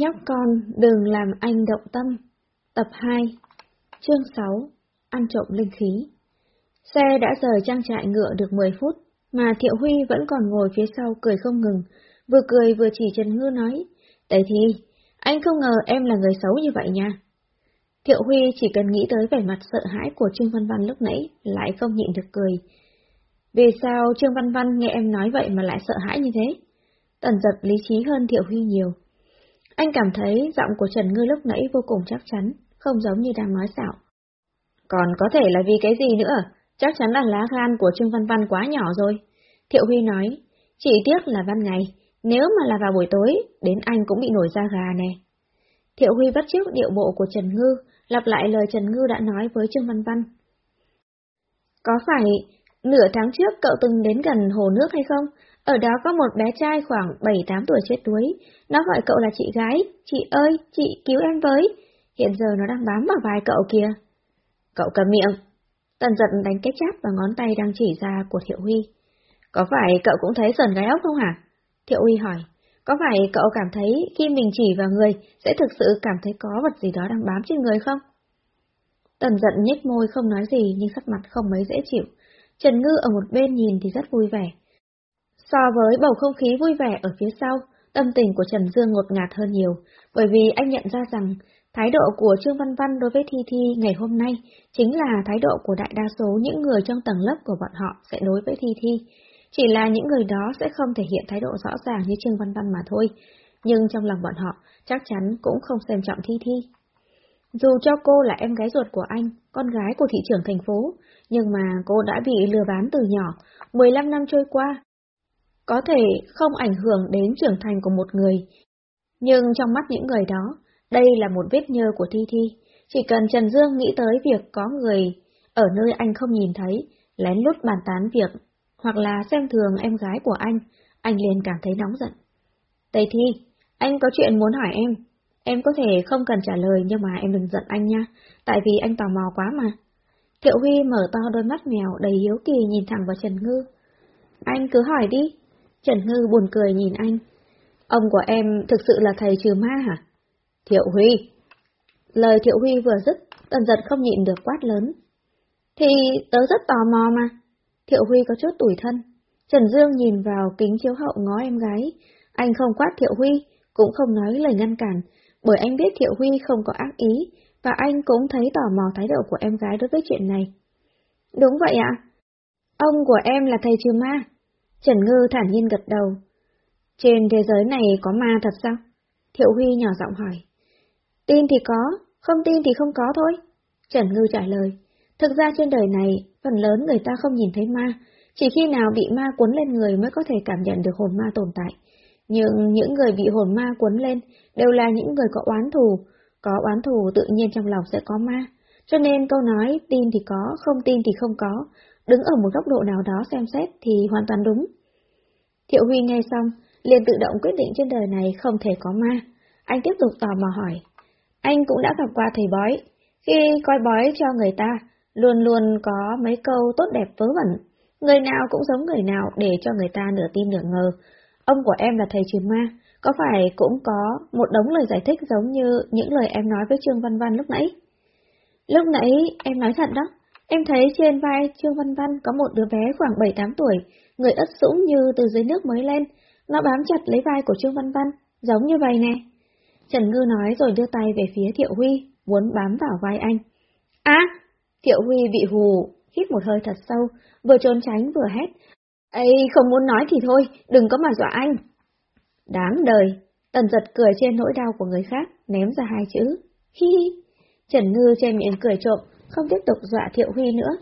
Nhóc con đừng làm anh động tâm. Tập 2 Chương 6 Ăn trộm linh khí Xe đã rời trang trại ngựa được 10 phút, mà Thiệu Huy vẫn còn ngồi phía sau cười không ngừng, vừa cười vừa chỉ Trần Ngư nói, Tây Thi, anh không ngờ em là người xấu như vậy nha. Thiệu Huy chỉ cần nghĩ tới vẻ mặt sợ hãi của Trương Văn Văn lúc nãy, lại không nhịn được cười. Vì sao Trương Văn Văn nghe em nói vậy mà lại sợ hãi như thế? Tần giật lý trí hơn Thiệu Huy nhiều. Anh cảm thấy giọng của Trần Ngư lúc nãy vô cùng chắc chắn, không giống như đang nói xạo. Còn có thể là vì cái gì nữa? Chắc chắn là lá gan của Trương Văn Văn quá nhỏ rồi. Thiệu Huy nói, chỉ tiếc là ban ngày, nếu mà là vào buổi tối, đến anh cũng bị nổi da gà nè. Thiệu Huy bắt trước điệu bộ của Trần Ngư, lặp lại lời Trần Ngư đã nói với Trương Văn Văn. Có phải nửa tháng trước cậu từng đến gần hồ nước hay không? Ở đó có một bé trai khoảng 7-8 tuổi chết đuối. Nó gọi cậu là chị gái. Chị ơi, chị cứu em với. Hiện giờ nó đang bám vào vai cậu kìa. Cậu cầm miệng. Tần giận đánh cái cháp vào ngón tay đang chỉ ra của Thiệu Huy. Có phải cậu cũng thấy sờn gái ốc không hả? Thiệu Huy hỏi. Có phải cậu cảm thấy khi mình chỉ vào người sẽ thực sự cảm thấy có vật gì đó đang bám trên người không? Tần giận nhếch môi không nói gì nhưng sắc mặt không mấy dễ chịu. Trần Ngư ở một bên nhìn thì rất vui vẻ. So với bầu không khí vui vẻ ở phía sau, tâm tình của Trần Dương ngột ngạt hơn nhiều, bởi vì anh nhận ra rằng thái độ của Trương Văn Văn đối với Thi Thi ngày hôm nay chính là thái độ của đại đa số những người trong tầng lớp của bọn họ sẽ đối với Thi Thi. Chỉ là những người đó sẽ không thể hiện thái độ rõ ràng như Trương Văn Văn mà thôi, nhưng trong lòng bọn họ chắc chắn cũng không xem trọng Thi Thi. Dù cho cô là em gái ruột của anh, con gái của thị trưởng thành phố, nhưng mà cô đã bị lừa bán từ nhỏ, 15 năm trôi qua, có thể không ảnh hưởng đến trưởng thành của một người. Nhưng trong mắt những người đó, đây là một vết nhơ của Thi Thi. Chỉ cần Trần Dương nghĩ tới việc có người ở nơi anh không nhìn thấy, lén lút bàn tán việc, hoặc là xem thường em gái của anh, anh liền cảm thấy nóng giận. Tây Thi, anh có chuyện muốn hỏi em. Em có thể không cần trả lời nhưng mà em đừng giận anh nha, tại vì anh tò mò quá mà. Thiệu Huy mở to đôi mắt mèo đầy hiếu kỳ nhìn thẳng vào Trần Ngư. Anh cứ hỏi đi. Trần Ngư buồn cười nhìn anh. Ông của em thực sự là thầy trừ ma hả? Thiệu Huy. Lời Thiệu Huy vừa dứt, tần giật không nhịn được quát lớn. Thì tớ rất tò mò mà. Thiệu Huy có chút tủi thân. Trần Dương nhìn vào kính chiếu hậu ngó em gái. Anh không quát Thiệu Huy, cũng không nói lời ngăn cản, bởi anh biết Thiệu Huy không có ác ý, và anh cũng thấy tò mò thái độ của em gái đối với chuyện này. Đúng vậy ạ. Ông của em là thầy trừ ma. Trần Ngư thản nhiên gật đầu. Trên thế giới này có ma thật sao? Thiệu Huy nhỏ giọng hỏi. Tin thì có, không tin thì không có thôi. Trần Ngư trả lời. Thực ra trên đời này, phần lớn người ta không nhìn thấy ma, chỉ khi nào bị ma cuốn lên người mới có thể cảm nhận được hồn ma tồn tại. Nhưng những người bị hồn ma cuốn lên đều là những người có oán thù, có oán thù tự nhiên trong lòng sẽ có ma. Cho nên câu nói tin thì có, không tin thì không có, đứng ở một góc độ nào đó xem xét thì hoàn toàn đúng. Thiệu Huy nghe xong, liền tự động quyết định trên đời này không thể có ma. Anh tiếp tục tò mò hỏi. Anh cũng đã gặp qua thầy bói. Khi coi bói cho người ta, luôn luôn có mấy câu tốt đẹp vớ vẩn. Người nào cũng giống người nào để cho người ta nửa tin nửa ngờ. Ông của em là thầy trừ ma, có phải cũng có một đống lời giải thích giống như những lời em nói với Trương Văn Văn lúc nãy? Lúc nãy em nói thật đó, em thấy trên vai Trương Văn Văn có một đứa bé khoảng 7-8 tuổi, người ất sũng như từ dưới nước mới lên, nó bám chặt lấy vai của Trương Văn Văn, giống như vậy nè. Trần Ngư nói rồi đưa tay về phía Thiệu Huy, muốn bám vào vai anh. Á! Thiệu Huy bị hù, hít một hơi thật sâu, vừa trốn tránh vừa hét. Ây, không muốn nói thì thôi, đừng có mà dọa anh. Đáng đời, tần giật cười trên nỗi đau của người khác, ném ra hai chữ. Hi hi. Trần Ngư che miệng cười trộm, không tiếp tục dọa Thiệu Huy nữa.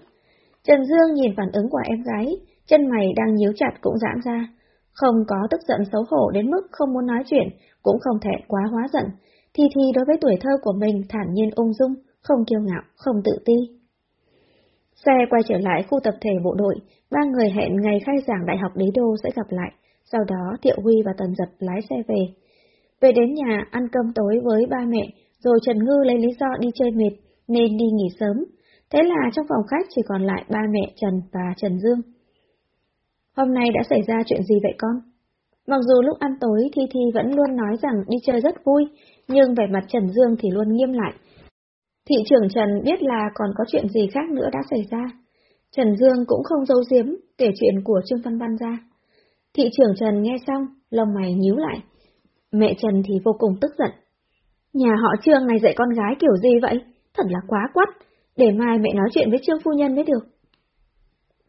Trần Dương nhìn phản ứng của em gái, chân mày đang nhíu chặt cũng giãn ra. Không có tức giận xấu hổ đến mức không muốn nói chuyện, cũng không thể quá hóa giận. Thi Thi đối với tuổi thơ của mình thản nhiên ung dung, không kiêu ngạo, không tự ti. Xe quay trở lại khu tập thể bộ đội, ba người hẹn ngày khai giảng Đại học Đế Đô sẽ gặp lại, sau đó Thiệu Huy và Tần Giật lái xe về. Về đến nhà ăn cơm tối với ba mẹ, rồi Trần Ngư lấy lý do đi chơi mệt, nên đi nghỉ sớm. Thế là trong phòng khách chỉ còn lại ba mẹ Trần và Trần Dương. Hôm nay đã xảy ra chuyện gì vậy con? Mặc dù lúc ăn tối Thi Thi vẫn luôn nói rằng đi chơi rất vui, nhưng vẻ mặt Trần Dương thì luôn nghiêm lại. Thị trưởng Trần biết là còn có chuyện gì khác nữa đã xảy ra. Trần Dương cũng không giấu giếm kể chuyện của Trương Văn Văn ra. Thị trưởng Trần nghe xong, lông mày nhíu lại. Mẹ Trần thì vô cùng tức giận. Nhà họ Trương này dạy con gái kiểu gì vậy? Thật là quá quắt, để mai mẹ nói chuyện với Trương Phu Nhân mới được.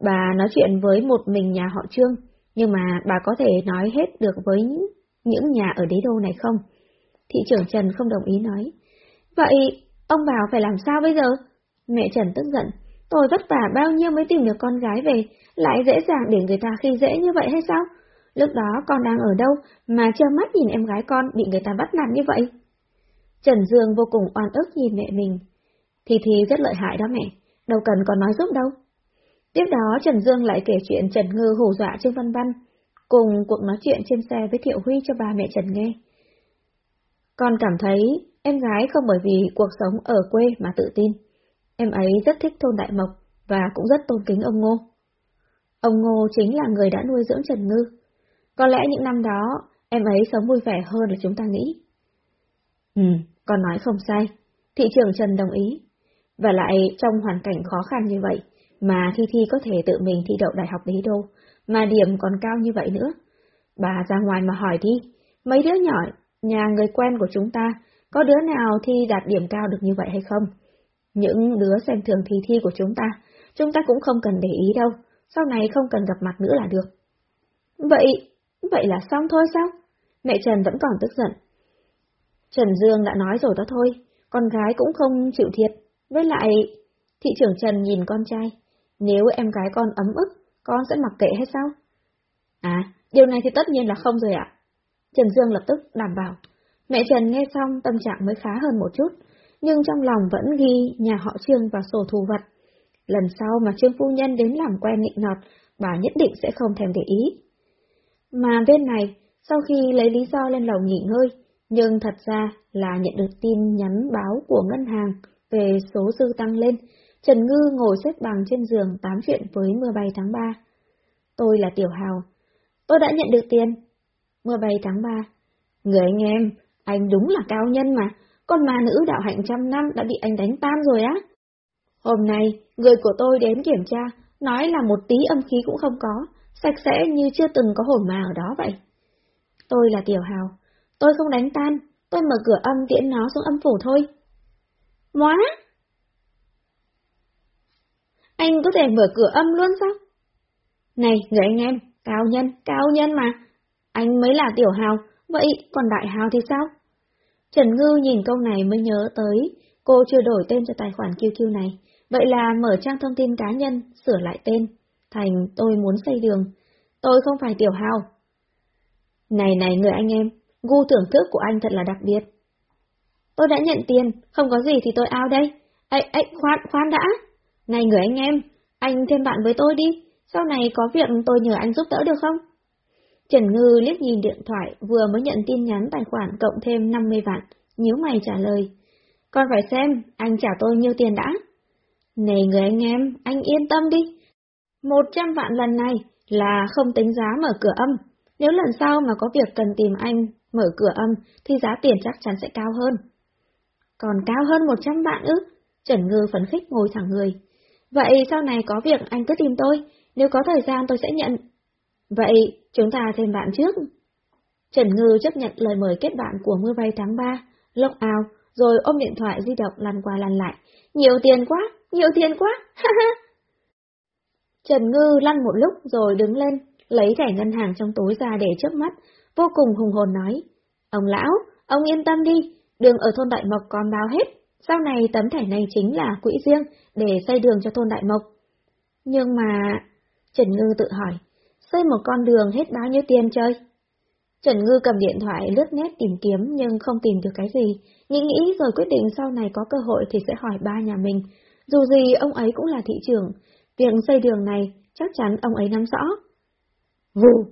Bà nói chuyện với một mình nhà họ Trương, nhưng mà bà có thể nói hết được với những nhà ở đế đô này không? Thị trưởng Trần không đồng ý nói. Vậy, ông bảo phải làm sao bây giờ? Mẹ Trần tức giận, tôi vất vả bao nhiêu mới tìm được con gái về, lại dễ dàng để người ta khi dễ như vậy hay sao? Lúc đó con đang ở đâu mà trơ mắt nhìn em gái con bị người ta bắt nạt như vậy? Trần Dương vô cùng oan ức nhìn mẹ mình. Thì thì rất lợi hại đó mẹ, đâu cần con nói giúp đâu. Tiếp đó Trần Dương lại kể chuyện Trần Ngư hù dọa Trương Văn Văn, cùng cuộc nói chuyện trên xe với Thiệu Huy cho ba mẹ Trần nghe. Con cảm thấy em gái không bởi vì cuộc sống ở quê mà tự tin. Em ấy rất thích thôn Đại Mộc và cũng rất tôn kính ông Ngô. Ông Ngô chính là người đã nuôi dưỡng Trần Ngư. Có lẽ những năm đó em ấy sống vui vẻ hơn là chúng ta nghĩ. Ừ, con nói không sai. Thị trưởng Trần đồng ý. Và lại trong hoàn cảnh khó khăn như vậy, mà Thi Thi có thể tự mình thi đậu đại học đế đô, mà điểm còn cao như vậy nữa. Bà ra ngoài mà hỏi đi, mấy đứa nhỏ, nhà người quen của chúng ta, có đứa nào thi đạt điểm cao được như vậy hay không? Những đứa xem thường thi thi của chúng ta, chúng ta cũng không cần để ý đâu, sau này không cần gặp mặt nữa là được. Vậy, vậy là xong thôi sao? Mẹ Trần vẫn còn tức giận. Trần Dương đã nói rồi đó thôi, con gái cũng không chịu thiệt. Với lại, thị trưởng Trần nhìn con trai, nếu em gái con ấm ức, con sẽ mặc kệ hay sao? À, điều này thì tất nhiên là không rồi ạ. Trần Dương lập tức đảm bảo. Mẹ Trần nghe xong tâm trạng mới khá hơn một chút, nhưng trong lòng vẫn ghi nhà họ Trương vào sổ thù vật. Lần sau mà Trương Phu Nhân đến làm quen nịnh nọt, bà nhất định sẽ không thèm để ý. Mà bên này, sau khi lấy lý do lên lầu nghỉ ngơi, nhưng thật ra là nhận được tin nhắn báo của ngân hàng về số dư tăng lên, Trần Ngư ngồi xếp bằng trên giường tám chuyện với mưa bay tháng 3. Tôi là Tiểu Hào. Tôi đã nhận được tiền. Mưa bay tháng 3. Người anh em, anh đúng là cao nhân mà. Con ma nữ đạo hạnh trăm năm đã bị anh đánh tan rồi á. Hôm nay, người của tôi đến kiểm tra, nói là một tí âm khí cũng không có, sạch sẽ như chưa từng có hồn ma ở đó vậy. Tôi là Tiểu Hào. Tôi không đánh tan, tôi mở cửa âm tiễn nó xuống âm phủ thôi. Móa! Anh có thể mở cửa âm luôn sao? Này, người anh em, cao nhân, cao nhân mà. Anh mới là tiểu hào, vậy còn đại hào thì sao? Trần Ngư nhìn câu này mới nhớ tới, cô chưa đổi tên cho tài khoản QQ này. Vậy là mở trang thông tin cá nhân, sửa lại tên, thành tôi muốn xây đường. Tôi không phải tiểu hào. Này này người anh em, gu thưởng thức của anh thật là đặc biệt. Tôi đã nhận tiền, không có gì thì tôi ao đây. Ê, ê, khoan, khoan đã. Này người anh em, anh thêm bạn với tôi đi, sau này có việc tôi nhờ anh giúp đỡ được không? Trần Ngư liếc nhìn điện thoại vừa mới nhận tin nhắn tài khoản cộng thêm 50 vạn, nhíu mày trả lời. Con phải xem, anh trả tôi nhiêu tiền đã. Này người anh em, anh yên tâm đi. 100 vạn lần này là không tính giá mở cửa âm. Nếu lần sau mà có việc cần tìm anh mở cửa âm thì giá tiền chắc chắn sẽ cao hơn. Còn cao hơn 100 vạn ư? Trần Ngư phấn khích ngồi thẳng người. Vậy sau này có việc anh cứ tìm tôi, nếu có thời gian tôi sẽ nhận. Vậy, chúng ta thêm bạn trước. Trần Ngư chấp nhận lời mời kết bạn của mưa bay tháng 3, lốc ao, rồi ôm điện thoại di động lăn qua lăn lại. Nhiều tiền quá, nhiều tiền quá, ha ha. Trần Ngư lăn một lúc rồi đứng lên, lấy thẻ ngân hàng trong túi ra để chớp mắt, vô cùng hùng hồn nói. Ông lão, ông yên tâm đi, đường ở thôn Đại Mộc còn bao hết, sau này tấm thẻ này chính là quỹ riêng để xây đường cho thôn Đại Mộc. Nhưng mà... Trần Ngư tự hỏi, xây một con đường hết bao nhiêu tiền chơi? Trần Ngư cầm điện thoại lướt nét tìm kiếm nhưng không tìm được cái gì, nghĩ nghĩ rồi quyết định sau này có cơ hội thì sẽ hỏi ba nhà mình. Dù gì ông ấy cũng là thị trưởng, việc xây đường này chắc chắn ông ấy nắm rõ. Vù!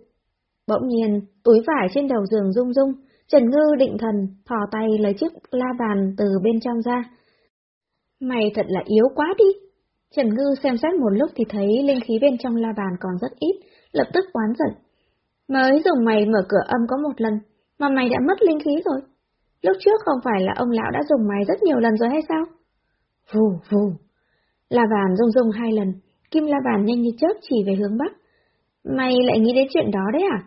Bỗng nhiên, túi vải trên đầu giường rung rung, Trần Ngư định thần, thò tay lấy chiếc la bàn từ bên trong ra. Mày thật là yếu quá đi. Trần Ngư xem xét một lúc thì thấy linh khí bên trong la bàn còn rất ít, lập tức oán giận. Mới dùng mày mở cửa âm có một lần, mà mày đã mất linh khí rồi. Lúc trước không phải là ông lão đã dùng mày rất nhiều lần rồi hay sao? Vù vù. La bàn rung rung hai lần, kim la bàn nhanh như chớp chỉ về hướng bắc. Mày lại nghĩ đến chuyện đó đấy à?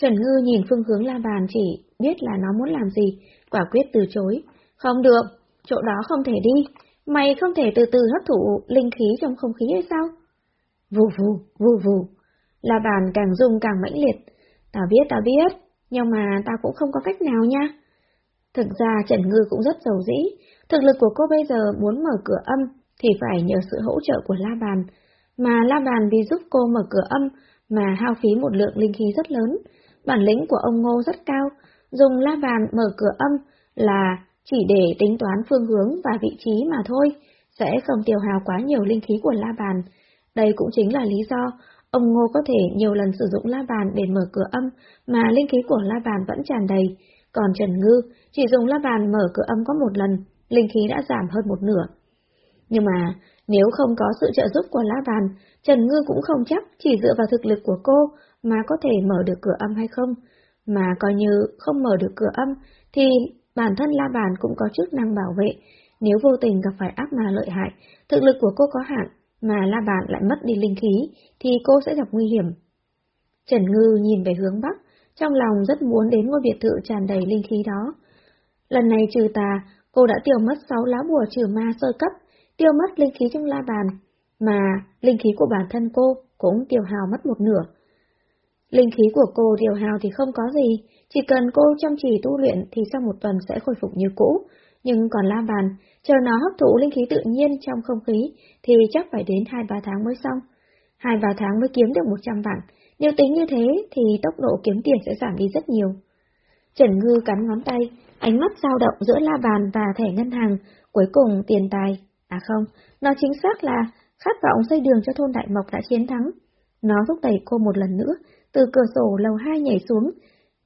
Trần Ngư nhìn phương hướng la bàn chỉ biết là nó muốn làm gì, quả quyết từ chối. Không được, chỗ đó không thể đi, mày không thể từ từ hấp thụ linh khí trong không khí hay sao? Vù vù, vù vù. La bàn càng rung càng mãnh liệt. Tao biết, tao biết, nhưng mà tao cũng không có cách nào nha. Thực ra Trần Ngư cũng rất giàu dĩ, thực lực của cô bây giờ muốn mở cửa âm thì phải nhờ sự hỗ trợ của La Bàn, mà La Bàn vì giúp cô mở cửa âm mà hao phí một lượng linh khí rất lớn, bản lĩnh của ông Ngô rất cao, dùng La Bàn mở cửa âm là chỉ để tính toán phương hướng và vị trí mà thôi, sẽ không tiêu hào quá nhiều linh khí của La Bàn. Đây cũng chính là lý do ông Ngô có thể nhiều lần sử dụng La Bàn để mở cửa âm mà linh khí của La Bàn vẫn tràn đầy, còn Trần Ngư chỉ dùng La Bàn mở cửa âm có một lần, linh khí đã giảm hơn một nửa. Nhưng mà, nếu không có sự trợ giúp của La Bàn, Trần Ngư cũng không chắc chỉ dựa vào thực lực của cô mà có thể mở được cửa âm hay không. Mà coi như không mở được cửa âm, thì bản thân La Bàn cũng có chức năng bảo vệ. Nếu vô tình gặp phải ác ma lợi hại, thực lực của cô có hạn, mà La Bàn lại mất đi linh khí, thì cô sẽ gặp nguy hiểm. Trần Ngư nhìn về hướng Bắc, trong lòng rất muốn đến ngôi biệt thự tràn đầy linh khí đó. Lần này trừ tà, cô đã tiêu mất 6 lá bùa trừ ma sơ cấp, tiêu mất linh khí trong la bàn, mà linh khí của bản thân cô cũng tiêu hào mất một nửa. Linh khí của cô điều hào thì không có gì, chỉ cần cô chăm chỉ tu luyện thì sau một tuần sẽ khôi phục như cũ, nhưng còn la bàn, chờ nó hấp thụ linh khí tự nhiên trong không khí thì chắc phải đến 2-3 tháng mới xong. 2-3 tháng mới kiếm được 100 vạn, nếu tính như thế thì tốc độ kiếm tiền sẽ giảm đi rất nhiều. Trần Ngư cắn ngón tay, ánh mắt dao động giữa la bàn và thẻ ngân hàng, cuối cùng tiền tài. À không, nó chính xác là khát vọng xây đường cho thôn Đại Mộc đã chiến thắng. Nó thúc đẩy cô một lần nữa, từ cửa sổ lầu hai nhảy xuống,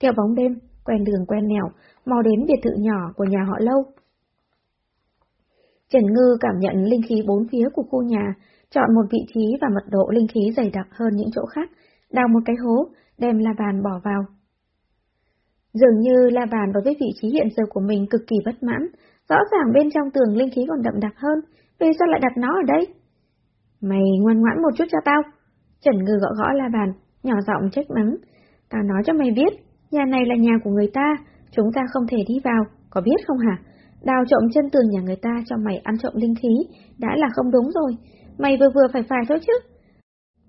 theo bóng đêm, quen đường quen nẻo, mau đến biệt thự nhỏ của nhà họ lâu. Trần Ngư cảm nhận linh khí bốn phía của khu nhà, chọn một vị trí và mật độ linh khí dày đặc hơn những chỗ khác, đào một cái hố, đem la bàn bỏ vào. Dường như la bàn đối với vị trí hiện giờ của mình cực kỳ bất mãn, rõ ràng bên trong tường linh khí còn đậm đặc hơn, vì sao lại đặt nó ở đây? Mày ngoan ngoãn một chút cho tao. Trần Ngư gõ gõ la bàn, nhỏ giọng trách mắng. Tao nói cho mày biết, nhà này là nhà của người ta, chúng ta không thể đi vào, có biết không hả? Đào trộm chân tường nhà người ta cho mày ăn trộm linh khí, đã là không đúng rồi. Mày vừa vừa phải phải thôi chứ.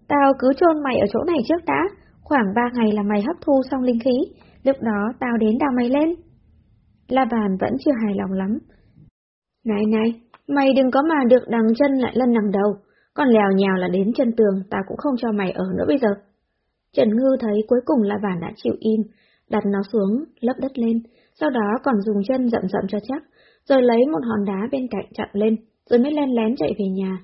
Tao cứ chôn mày ở chỗ này trước đã, khoảng ba ngày là mày hấp thu xong linh khí, lúc đó tao đến đào mày lên. La bàn vẫn chưa hài lòng lắm. Này này, mày đừng có mà được đằng chân lại lân đằng đầu, còn lèo nhào là đến chân tường, tao cũng không cho mày ở nữa bây giờ. Trần Ngư thấy cuối cùng là bản đã chịu im, đặt nó xuống, lấp đất lên, sau đó còn dùng chân dậm dậm cho chắc, rồi lấy một hòn đá bên cạnh chặn lên, rồi mới len lén chạy về nhà.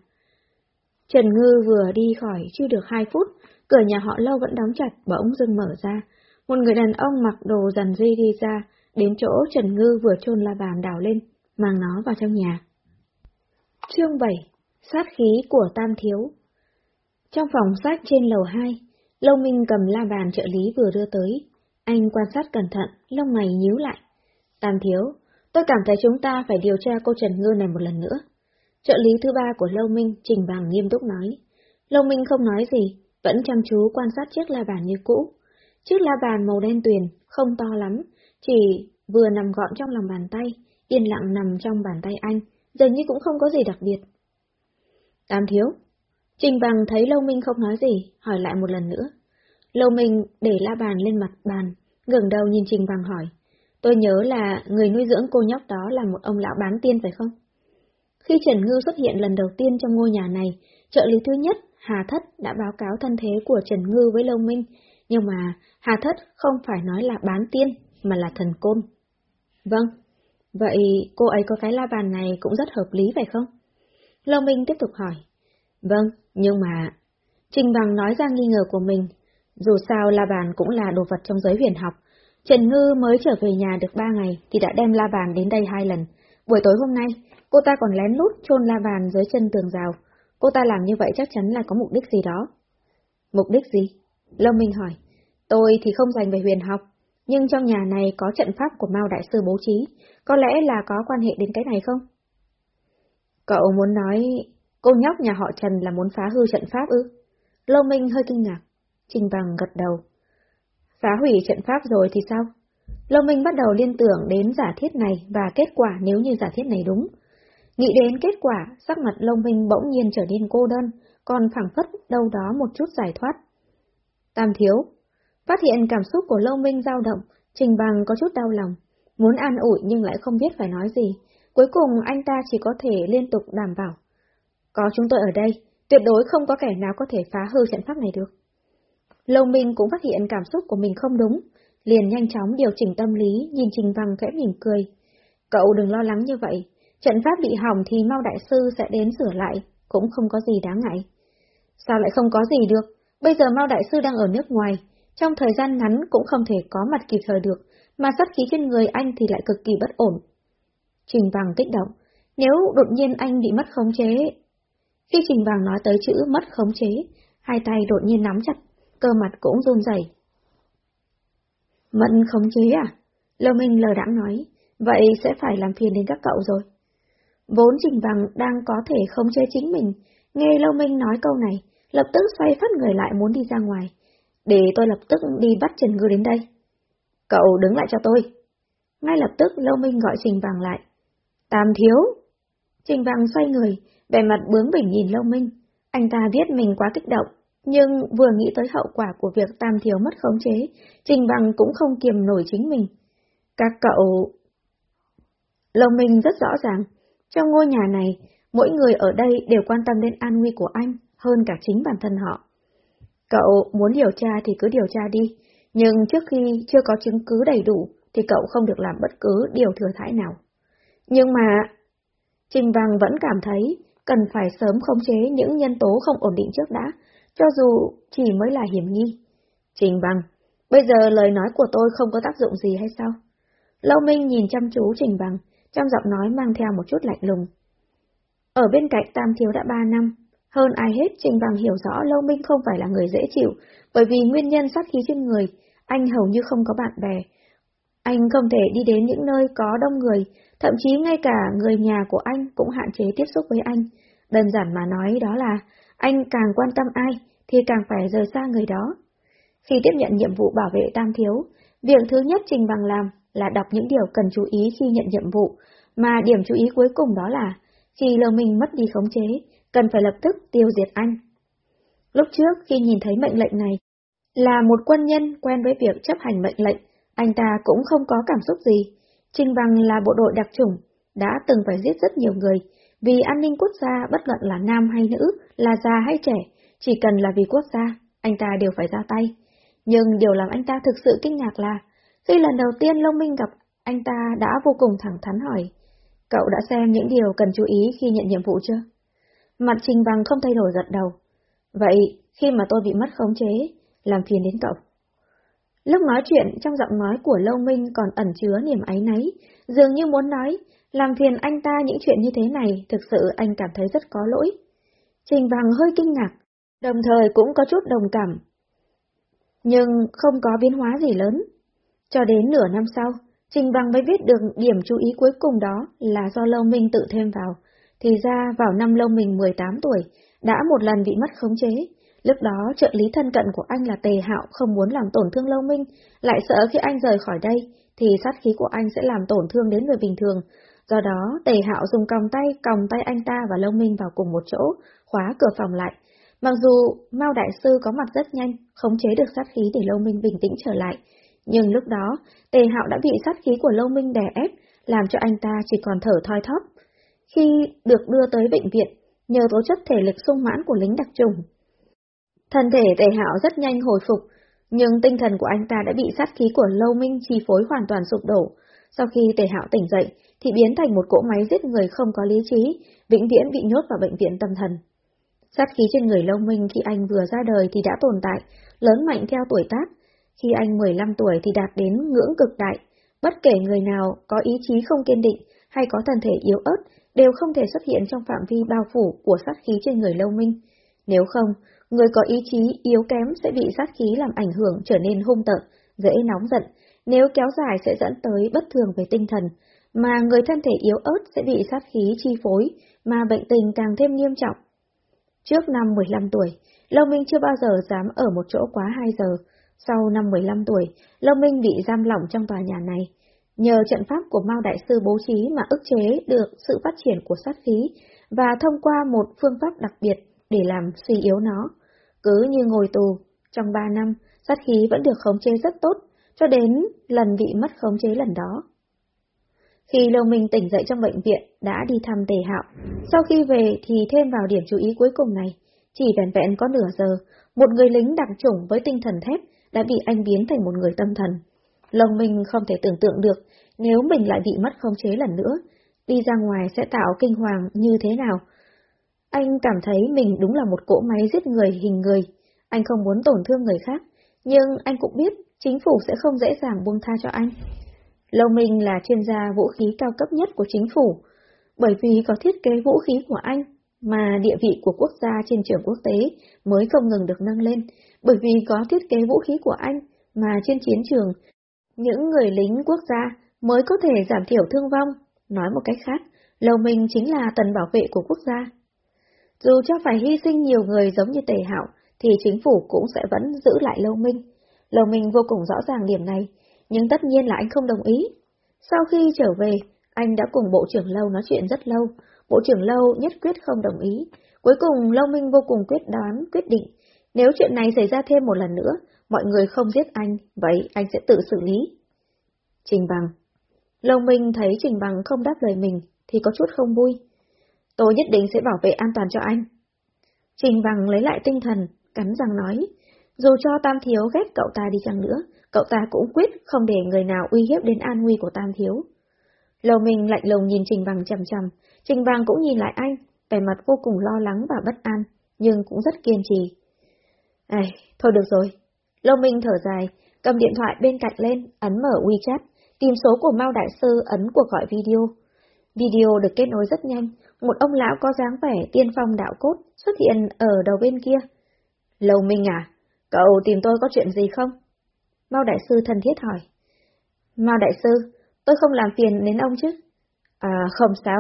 Trần Ngư vừa đi khỏi chưa được hai phút, cửa nhà họ lâu vẫn đóng chặt, bỗng dưng mở ra. Một người đàn ông mặc đồ dần di đi ra, đến chỗ Trần Ngư vừa chôn la bàn đào lên, mang nó vào trong nhà. Chương 7 Sát khí của Tam Thiếu Trong phòng sách trên lầu 2, Lâu Minh cầm la bàn trợ lý vừa đưa tới. Anh quan sát cẩn thận, lông mày nhíu lại. Tam Thiếu, tôi cảm thấy chúng ta phải điều tra cô Trần Ngư này một lần nữa. Trợ lý thứ ba của Lâu Minh trình bằng nghiêm túc nói. Lâu Minh không nói gì, vẫn chăm chú quan sát chiếc la bàn như cũ. Chiếc la bàn màu đen tuyền, không to lắm, chỉ vừa nằm gọn trong lòng bàn tay, yên lặng nằm trong bàn tay anh, dường như cũng không có gì đặc biệt. Tam thiếu. Trình bằng thấy Lâu Minh không nói gì, hỏi lại một lần nữa. Lâu Minh để la bàn lên mặt bàn, ngẩng đầu nhìn Trình bằng hỏi. Tôi nhớ là người nuôi dưỡng cô nhóc đó là một ông lão bán tiên phải không? Khi Trần Ngư xuất hiện lần đầu tiên trong ngôi nhà này, trợ lý thứ nhất, Hà Thất đã báo cáo thân thế của Trần Ngư với Lâu Minh, nhưng mà Hà Thất không phải nói là bán tiên, mà là thần côn. Vâng, vậy cô ấy có cái la bàn này cũng rất hợp lý phải không? Lâu Minh tiếp tục hỏi. Vâng, nhưng mà... Trình Bằng nói ra nghi ngờ của mình. Dù sao la bàn cũng là đồ vật trong giới huyền học. Trần Ngư mới trở về nhà được ba ngày thì đã đem la bàn đến đây hai lần. Buổi tối hôm nay, cô ta còn lén lút chôn la bàn dưới chân tường rào. Cô ta làm như vậy chắc chắn là có mục đích gì đó. Mục đích gì? lâm Minh hỏi. Tôi thì không dành về huyền học, nhưng trong nhà này có trận pháp của Mao Đại Sư bố trí, có lẽ là có quan hệ đến cái này không? Cậu muốn nói cô nhóc nhà họ Trần là muốn phá hư trận pháp ư? Lô Minh hơi kinh ngạc. Trình Bằng gật đầu. Phá hủy trận pháp rồi thì sao? Lô Minh bắt đầu liên tưởng đến giả thiết này và kết quả nếu như giả thiết này đúng. Nghĩ đến kết quả, sắc mặt Lô Minh bỗng nhiên trở nên cô đơn, còn phẳng phất đâu đó một chút giải thoát. Tam thiếu, phát hiện cảm xúc của Lô Minh dao động, Trình Bằng có chút đau lòng, muốn an ủi nhưng lại không biết phải nói gì. Cuối cùng anh ta chỉ có thể liên tục đảm bảo. Có chúng tôi ở đây, tuyệt đối không có kẻ nào có thể phá hư trận pháp này được. Lâu Minh cũng phát hiện cảm xúc của mình không đúng, liền nhanh chóng điều chỉnh tâm lý, nhìn Trình Văn khẽ mỉm cười. Cậu đừng lo lắng như vậy, trận pháp bị hỏng thì Mau Đại Sư sẽ đến sửa lại, cũng không có gì đáng ngại. Sao lại không có gì được? Bây giờ Mau Đại Sư đang ở nước ngoài, trong thời gian ngắn cũng không thể có mặt kịp thời được, mà sát khí trên người anh thì lại cực kỳ bất ổn. Trình Vàng kích động, nếu đột nhiên anh bị mất khống chế. Khi Trình Vàng nói tới chữ mất khống chế, hai tay đột nhiên nắm chặt, cơ mặt cũng run rẩy. Mất khống chế à? Lâu Minh lờ đãng nói, vậy sẽ phải làm phiền đến các cậu rồi. Vốn Trình Vàng đang có thể khống chế chính mình, nghe Lâu Minh nói câu này, lập tức xoay phát người lại muốn đi ra ngoài. Để tôi lập tức đi bắt Trần Ngư đến đây. Cậu đứng lại cho tôi. Ngay lập tức Lâu Minh gọi Trình Vàng lại. Tam thiếu. Trình Vàng xoay người, vẻ mặt bướng bỉnh nhìn Lâu Minh. Anh ta biết mình quá kích động, nhưng vừa nghĩ tới hậu quả của việc Tam thiếu mất khống chế, Trình Bằng cũng không kiềm nổi chính mình. Các cậu... Lâu Minh rất rõ ràng, trong ngôi nhà này, mỗi người ở đây đều quan tâm đến an nguy của anh hơn cả chính bản thân họ. Cậu muốn điều tra thì cứ điều tra đi, nhưng trước khi chưa có chứng cứ đầy đủ thì cậu không được làm bất cứ điều thừa thãi nào. Nhưng mà... Trình Bằng vẫn cảm thấy cần phải sớm khống chế những nhân tố không ổn định trước đã, cho dù chỉ mới là hiểm nghi. Trình Bằng, bây giờ lời nói của tôi không có tác dụng gì hay sao? Lâu Minh nhìn chăm chú Trình Bằng, trong giọng nói mang theo một chút lạnh lùng. Ở bên cạnh Tam Thiếu đã ba năm, hơn ai hết Trình Bằng hiểu rõ Lâu Minh không phải là người dễ chịu, bởi vì nguyên nhân sát khí trên người, anh hầu như không có bạn bè. Anh không thể đi đến những nơi có đông người, thậm chí ngay cả người nhà của anh cũng hạn chế tiếp xúc với anh. Đơn giản mà nói đó là, anh càng quan tâm ai, thì càng phải rời xa người đó. Khi tiếp nhận nhiệm vụ bảo vệ Tam Thiếu, việc thứ nhất Trình Bằng làm là đọc những điều cần chú ý khi nhận nhiệm vụ, mà điểm chú ý cuối cùng đó là, khi lờ Minh mất đi khống chế, cần phải lập tức tiêu diệt anh. Lúc trước khi nhìn thấy mệnh lệnh này, là một quân nhân quen với việc chấp hành mệnh lệnh, anh ta cũng không có cảm xúc gì. Trình Bằng là bộ đội đặc chủng, đã từng phải giết rất nhiều người, vì an ninh quốc gia bất luận là nam hay nữ, là già hay trẻ, chỉ cần là vì quốc gia, anh ta đều phải ra tay. Nhưng điều làm anh ta thực sự kinh ngạc là, khi lần đầu tiên Long Minh gặp, anh ta đã vô cùng thẳng thắn hỏi, cậu đã xem những điều cần chú ý khi nhận nhiệm vụ chưa? Mặt Trình Bằng không thay đổi gật đầu. Vậy, khi mà tôi bị mất khống chế, làm phiền đến cậu. Lúc nói chuyện, trong giọng nói của Lâu Minh còn ẩn chứa niềm áy náy, dường như muốn nói, làm phiền anh ta những chuyện như thế này, thực sự anh cảm thấy rất có lỗi. Trình Bằng hơi kinh ngạc, đồng thời cũng có chút đồng cảm. Nhưng không có biến hóa gì lớn. Cho đến nửa năm sau, Trình Bằng mới viết được điểm chú ý cuối cùng đó là do Lâu Minh tự thêm vào. Thì ra vào năm Lâu Minh 18 tuổi, đã một lần bị mất khống chế. Lúc đó trợ lý thân cận của anh là Tề Hạo không muốn làm tổn thương Lâu Minh, lại sợ khi anh rời khỏi đây thì sát khí của anh sẽ làm tổn thương đến người bình thường. Do đó, Tề Hạo dùng còng tay còng tay anh ta và Lâu Minh vào cùng một chỗ, khóa cửa phòng lại. Mặc dù Mao Đại Sư có mặt rất nhanh, khống chế được sát khí để Lâu Minh bình tĩnh trở lại, nhưng lúc đó, Tề Hạo đã bị sát khí của Lâu Minh đè ép, làm cho anh ta chỉ còn thở thoi thóp. Khi được đưa tới bệnh viện, nhờ tố chất thể lực sung mãn của lính đặc trùng, thân thể Tề Hạo rất nhanh hồi phục, nhưng tinh thần của anh ta đã bị sát khí của Lâu Minh chi phối hoàn toàn sụp đổ. Sau khi Tề Hạo tỉnh dậy, thì biến thành một cỗ máy giết người không có lý trí, vĩnh viễn bị nhốt vào bệnh viện tâm thần. Sát khí trên người Lâu Minh khi anh vừa ra đời thì đã tồn tại, lớn mạnh theo tuổi tác. Khi anh 15 tuổi thì đạt đến ngưỡng cực đại. Bất kể người nào có ý chí không kiên định hay có thân thể yếu ớt đều không thể xuất hiện trong phạm vi bao phủ của sát khí trên người Lâu Minh. Nếu không, người có ý chí yếu kém sẽ bị sát khí làm ảnh hưởng trở nên hung tợn, dễ nóng giận, nếu kéo dài sẽ dẫn tới bất thường về tinh thần, mà người thân thể yếu ớt sẽ bị sát khí chi phối, mà bệnh tình càng thêm nghiêm trọng. Trước năm 15 tuổi, Lâu Minh chưa bao giờ dám ở một chỗ quá 2 giờ. Sau năm 15 tuổi, Lâu Minh bị giam lỏng trong tòa nhà này. Nhờ trận pháp của Mao Đại Sư bố trí mà ức chế được sự phát triển của sát khí, và thông qua một phương pháp đặc biệt để làm suy yếu nó. Cứ như ngồi tù, trong 3 năm, sát khí vẫn được khống chế rất tốt, cho đến lần bị mất khống chế lần đó. Khi Lâu Minh tỉnh dậy trong bệnh viện, đã đi thăm Tề Hạo. Sau khi về thì thêm vào điểm chú ý cuối cùng này. Chỉ vẹn vẹn có nửa giờ, một người lính đặc chủng với tinh thần thép đã bị anh biến thành một người tâm thần. Lâu Minh không thể tưởng tượng được nếu mình lại bị mất khống chế lần nữa, đi ra ngoài sẽ tạo kinh hoàng như thế nào. Anh cảm thấy mình đúng là một cỗ máy giết người hình người. Anh không muốn tổn thương người khác, nhưng anh cũng biết chính phủ sẽ không dễ dàng buông tha cho anh. Lâu Minh là chuyên gia vũ khí cao cấp nhất của chính phủ, bởi vì có thiết kế vũ khí của anh mà địa vị của quốc gia trên trường quốc tế mới không ngừng được nâng lên, bởi vì có thiết kế vũ khí của anh mà trên chiến trường, những người lính quốc gia mới có thể giảm thiểu thương vong. Nói một cách khác, Lâu Minh chính là tần bảo vệ của quốc gia. Dù cho phải hy sinh nhiều người giống như Tề Hạo, thì chính phủ cũng sẽ vẫn giữ lại Lâu Minh. Lâu Minh vô cùng rõ ràng điểm này, nhưng tất nhiên là anh không đồng ý. Sau khi trở về, anh đã cùng Bộ trưởng Lâu nói chuyện rất lâu, Bộ trưởng Lâu nhất quyết không đồng ý. Cuối cùng Lâu Minh vô cùng quyết đoán, quyết định, nếu chuyện này xảy ra thêm một lần nữa, mọi người không giết anh, vậy anh sẽ tự xử lý. Trình Bằng Lâu Minh thấy Trình Bằng không đáp lời mình, thì có chút không vui. Tôi nhất định sẽ bảo vệ an toàn cho anh. Trình Bằng lấy lại tinh thần, cắn răng nói, dù cho Tam Thiếu ghét cậu ta đi chăng nữa, cậu ta cũng quyết không để người nào uy hiếp đến an nguy của Tam Thiếu. Lầu mình lạnh lùng nhìn Trình Bằng chầm chầm, Trình Bằng cũng nhìn lại anh, vẻ mặt vô cùng lo lắng và bất an, nhưng cũng rất kiên trì. Ây, thôi được rồi. lầu Minh thở dài, cầm điện thoại bên cạnh lên, ấn mở WeChat, tìm số của Mao Đại Sư ấn cuộc gọi video. Video được kết nối rất nhanh, một ông lão có dáng vẻ tiên phong đạo cốt xuất hiện ở đầu bên kia. lầu Minh à, cậu tìm tôi có chuyện gì không? Mao Đại Sư thân thiết hỏi. Mao Đại Sư, tôi không làm phiền đến ông chứ? À, không sao,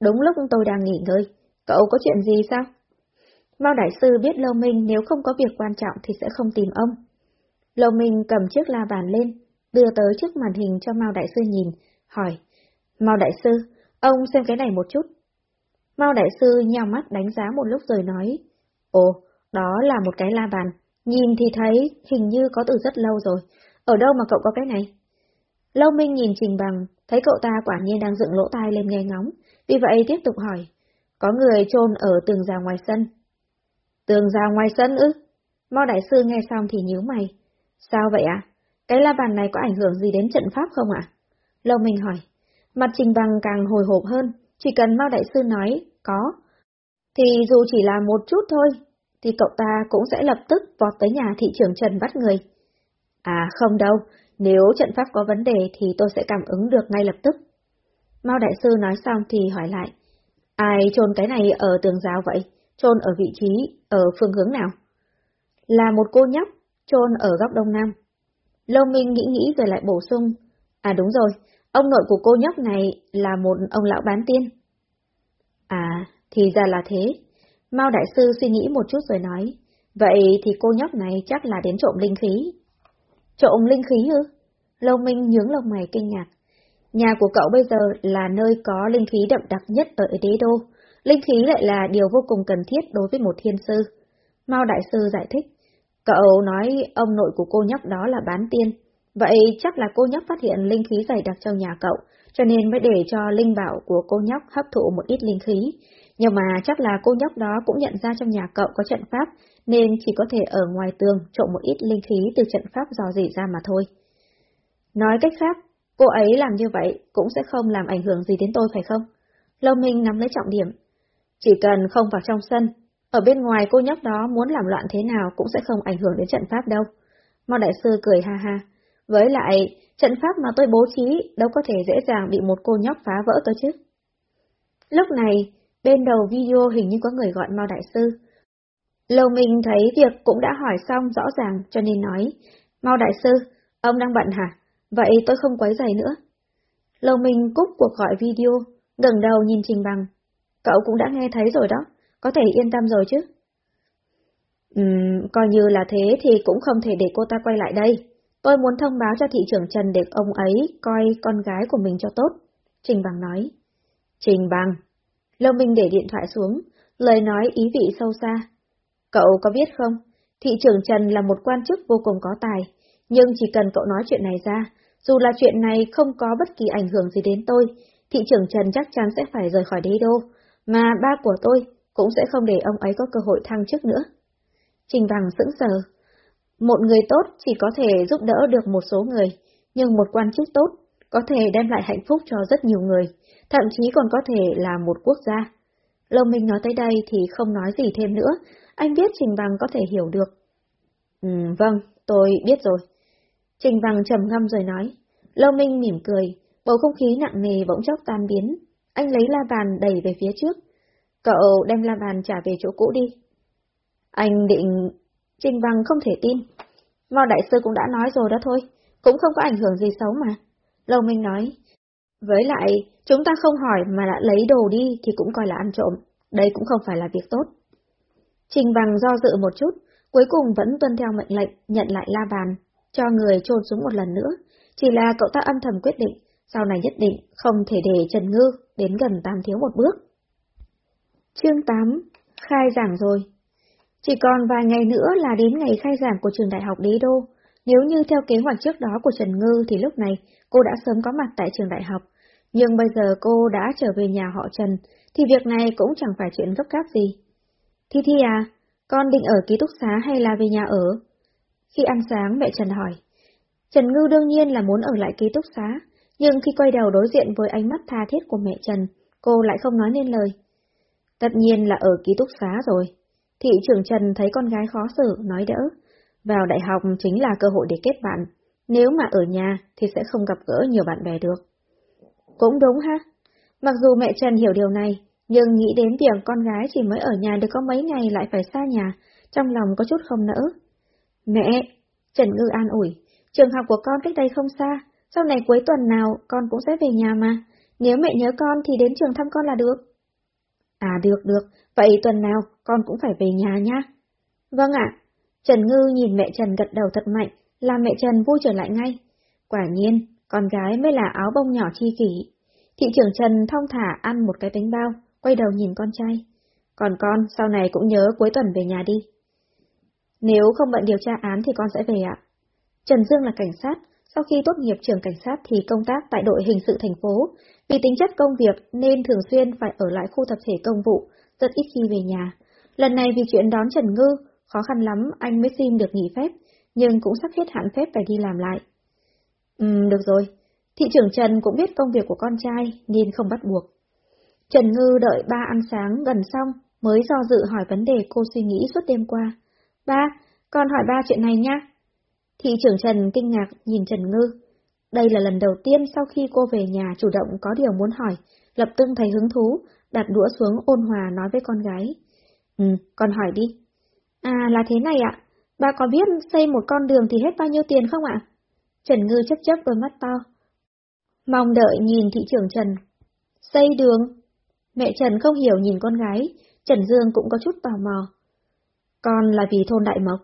đúng lúc tôi đang nghỉ ngơi. Cậu có chuyện gì sao? Mao Đại Sư biết Lâu Minh nếu không có việc quan trọng thì sẽ không tìm ông. Lâu Minh cầm chiếc la bàn lên, đưa tới trước màn hình cho Mao Đại Sư nhìn, hỏi. Mao Đại Sư, ông xem cái này một chút. Mao Đại Sư nhào mắt đánh giá một lúc rồi nói. Ồ, đó là một cái la bàn. Nhìn thì thấy hình như có từ rất lâu rồi. Ở đâu mà cậu có cái này? Lâu Minh nhìn Trình Bằng, thấy cậu ta quả nhiên đang dựng lỗ tai lên nghe ngóng, vì vậy tiếp tục hỏi. Có người trôn ở tường rào ngoài sân. Tường rào ngoài sân ư? Mao Đại Sư nghe xong thì nhíu mày. Sao vậy ạ? À? Cái la bàn này có ảnh hưởng gì đến trận pháp không ạ? À? Lâu Minh hỏi. Mặt Trình Bằng càng hồi hộp hơn, chỉ cần Mao Đại Sư nói, có. Thì dù chỉ là một chút thôi, thì cậu ta cũng sẽ lập tức vọt tới nhà thị trưởng Trần bắt người. À không đâu, nếu trận pháp có vấn đề thì tôi sẽ cảm ứng được ngay lập tức. Mao Đại Sư nói xong thì hỏi lại, ai trôn cái này ở tường rào vậy? Trôn ở vị trí, ở phương hướng nào? Là một cô nhóc, trôn ở góc đông nam. Lâu Minh nghĩ nghĩ rồi lại bổ sung, à đúng rồi, ông nội của cô nhóc này là một ông lão bán tiên. À, thì ra là thế. Mao Đại Sư suy nghĩ một chút rồi nói, vậy thì cô nhóc này chắc là đến trộm linh khí. Trộm linh khí ư? Lâu Minh nhướng lông mày kinh ngạc. Nhà của cậu bây giờ là nơi có linh khí đậm đặc nhất ở đế đô. Linh khí lại là điều vô cùng cần thiết đối với một thiên sư. Mao Đại Sư giải thích. Cậu nói ông nội của cô nhóc đó là bán tiên. Vậy chắc là cô nhóc phát hiện linh khí dày đặc trong nhà cậu, cho nên mới để cho linh bảo của cô nhóc hấp thụ một ít linh khí. Nhưng mà chắc là cô nhóc đó cũng nhận ra trong nhà cậu có trận pháp, nên chỉ có thể ở ngoài tường trộm một ít linh khí từ trận pháp dò dỉ ra mà thôi. Nói cách khác, cô ấy làm như vậy cũng sẽ không làm ảnh hưởng gì đến tôi phải không? Lâu Minh nắm lấy trọng điểm. Chỉ cần không vào trong sân, ở bên ngoài cô nhóc đó muốn làm loạn thế nào cũng sẽ không ảnh hưởng đến trận pháp đâu. Mao Đại Sư cười ha ha. Với lại, trận pháp mà tôi bố trí đâu có thể dễ dàng bị một cô nhóc phá vỡ tôi chứ. Lúc này, bên đầu video hình như có người gọi Mao Đại Sư. lầu mình thấy việc cũng đã hỏi xong rõ ràng cho nên nói, mao đại sư, ông đang bận hả? Vậy tôi không quấy giày nữa. lầu mình cúp cuộc gọi video, ngẩng đầu nhìn Trình Bằng. Cậu cũng đã nghe thấy rồi đó, có thể yên tâm rồi chứ? Ừm, coi như là thế thì cũng không thể để cô ta quay lại đây. Tôi muốn thông báo cho thị trưởng Trần để ông ấy coi con gái của mình cho tốt. Trình Bằng nói. Trình Bằng. Lâu Minh để điện thoại xuống, lời nói ý vị sâu xa. Cậu có biết không, thị trưởng Trần là một quan chức vô cùng có tài, nhưng chỉ cần cậu nói chuyện này ra, dù là chuyện này không có bất kỳ ảnh hưởng gì đến tôi, thị trưởng Trần chắc chắn sẽ phải rời khỏi đế đô, mà ba của tôi cũng sẽ không để ông ấy có cơ hội thăng chức nữa. Trình Bằng sững sờ. Một người tốt chỉ có thể giúp đỡ được một số người, nhưng một quan chức tốt có thể đem lại hạnh phúc cho rất nhiều người, thậm chí còn có thể là một quốc gia. Lâu Minh nói tới đây thì không nói gì thêm nữa, anh biết Trình Bằng có thể hiểu được. Ừ, vâng, tôi biết rồi. Trình Bằng trầm ngâm rồi nói. Lâu Minh mỉm cười, bầu không khí nặng nề bỗng chốc tan biến. Anh lấy la bàn đẩy về phía trước. Cậu đem la bàn trả về chỗ cũ đi. Anh định... Trình Bằng không thể tin. Mao Đại Sư cũng đã nói rồi đó thôi, cũng không có ảnh hưởng gì xấu mà. Lâu Minh nói. Với lại, chúng ta không hỏi mà đã lấy đồ đi thì cũng coi là ăn trộm. Đây cũng không phải là việc tốt. Trình Bằng do dự một chút, cuối cùng vẫn tuân theo mệnh lệnh nhận lại la bàn, cho người trôn xuống một lần nữa. Chỉ là cậu ta âm thầm quyết định, sau này nhất định không thể để Trần Ngư đến gần Tam Thiếu một bước. Chương 8 Khai giảng rồi Chỉ còn vài ngày nữa là đến ngày khai giảng của trường đại học Đế Đô. Nếu như theo kế hoạch trước đó của Trần Ngư thì lúc này cô đã sớm có mặt tại trường đại học. Nhưng bây giờ cô đã trở về nhà họ Trần, thì việc này cũng chẳng phải chuyện gấp gáp gì. Thi Thi à, con định ở ký túc xá hay là về nhà ở? Khi ăn sáng mẹ Trần hỏi. Trần Ngư đương nhiên là muốn ở lại ký túc xá, nhưng khi quay đầu đối diện với ánh mắt tha thiết của mẹ Trần, cô lại không nói nên lời. Tất nhiên là ở ký túc xá rồi. Thị trưởng Trần thấy con gái khó xử, nói đỡ. Vào đại học chính là cơ hội để kết bạn, nếu mà ở nhà thì sẽ không gặp gỡ nhiều bạn bè được. Cũng đúng ha. Mặc dù mẹ Trần hiểu điều này, nhưng nghĩ đến việc con gái chỉ mới ở nhà được có mấy ngày lại phải xa nhà, trong lòng có chút không nỡ. Mẹ! Trần Ngư an ủi, trường học của con cách đây không xa, sau này cuối tuần nào con cũng sẽ về nhà mà, nếu mẹ nhớ con thì đến trường thăm con là được. À được được, vậy tuần nào con cũng phải về nhà nhá. Vâng ạ. Trần Ngư nhìn mẹ Trần gật đầu thật mạnh, làm mẹ Trần vui trở lại ngay. Quả nhiên, con gái mới là áo bông nhỏ chi kỷ. Thị trưởng Trần thong thả ăn một cái bánh bao, quay đầu nhìn con trai. Còn con, sau này cũng nhớ cuối tuần về nhà đi. Nếu không bận điều tra án thì con sẽ về ạ. Trần Dương là cảnh sát, sau khi tốt nghiệp trường cảnh sát thì công tác tại đội hình sự thành phố. Vì tính chất công việc nên thường xuyên phải ở lại khu tập thể công vụ, rất ít khi về nhà. Lần này vì chuyện đón Trần Ngư, khó khăn lắm anh mới xin được nghỉ phép, nhưng cũng sắp hết hạn phép phải đi làm lại. Ừm, được rồi. Thị trưởng Trần cũng biết công việc của con trai nên không bắt buộc. Trần Ngư đợi ba ăn sáng gần xong mới do dự hỏi vấn đề cô suy nghĩ suốt đêm qua. Ba, con hỏi ba chuyện này nha. Thị trưởng Trần kinh ngạc nhìn Trần Ngư. Đây là lần đầu tiên sau khi cô về nhà chủ động có điều muốn hỏi, lập tức thấy hứng thú, đặt đũa xuống ôn hòa nói với con gái. Ừ, con hỏi đi. À là thế này ạ, bà có biết xây một con đường thì hết bao nhiêu tiền không ạ? Trần Ngư chấp chấp đôi mắt to. Mong đợi nhìn thị trưởng Trần. Xây đường? Mẹ Trần không hiểu nhìn con gái, Trần Dương cũng có chút tò mò. Con là vì thôn Đại Mộc.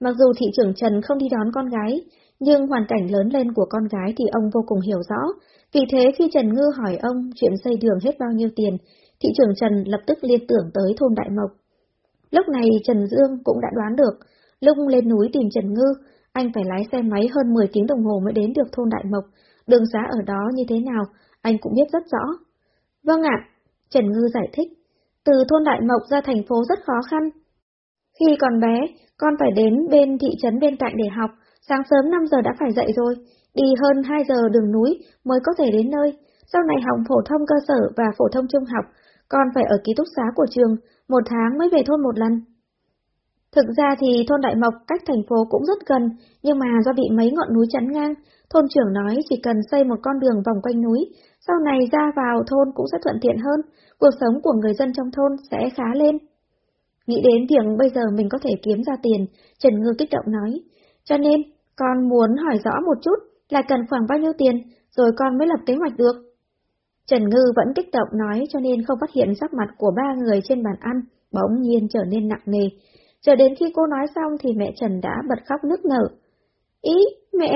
Mặc dù thị trưởng Trần không đi đón con gái, nhưng hoàn cảnh lớn lên của con gái thì ông vô cùng hiểu rõ. Vì thế khi Trần Ngư hỏi ông chuyện xây đường hết bao nhiêu tiền, thị trưởng Trần lập tức liên tưởng tới thôn Đại Mộc. Lúc này Trần Dương cũng đã đoán được, lúc lên núi tìm Trần Ngư, anh phải lái xe máy hơn 10 tiếng đồng hồ mới đến được thôn Đại Mộc, đường xá ở đó như thế nào, anh cũng biết rất rõ. Vâng ạ, Trần Ngư giải thích, từ thôn Đại Mộc ra thành phố rất khó khăn. Khi còn bé, con phải đến bên thị trấn bên cạnh để học, sáng sớm 5 giờ đã phải dậy rồi, đi hơn 2 giờ đường núi mới có thể đến nơi. Sau này học phổ thông cơ sở và phổ thông trung học, con phải ở ký túc xá của trường, một tháng mới về thôn một lần. Thực ra thì thôn Đại Mộc cách thành phố cũng rất gần, nhưng mà do bị mấy ngọn núi chắn ngang, thôn trưởng nói chỉ cần xây một con đường vòng quanh núi, sau này ra vào thôn cũng sẽ thuận tiện hơn, cuộc sống của người dân trong thôn sẽ khá lên. Nghĩ đến việc bây giờ mình có thể kiếm ra tiền, Trần Ngư kích động nói. Cho nên, con muốn hỏi rõ một chút là cần khoảng bao nhiêu tiền, rồi con mới lập kế hoạch được. Trần Ngư vẫn kích động nói cho nên không phát hiện sắc mặt của ba người trên bàn ăn, bỗng nhiên trở nên nặng nề. Chờ đến khi cô nói xong thì mẹ Trần đã bật khóc nức nở. Ý, mẹ,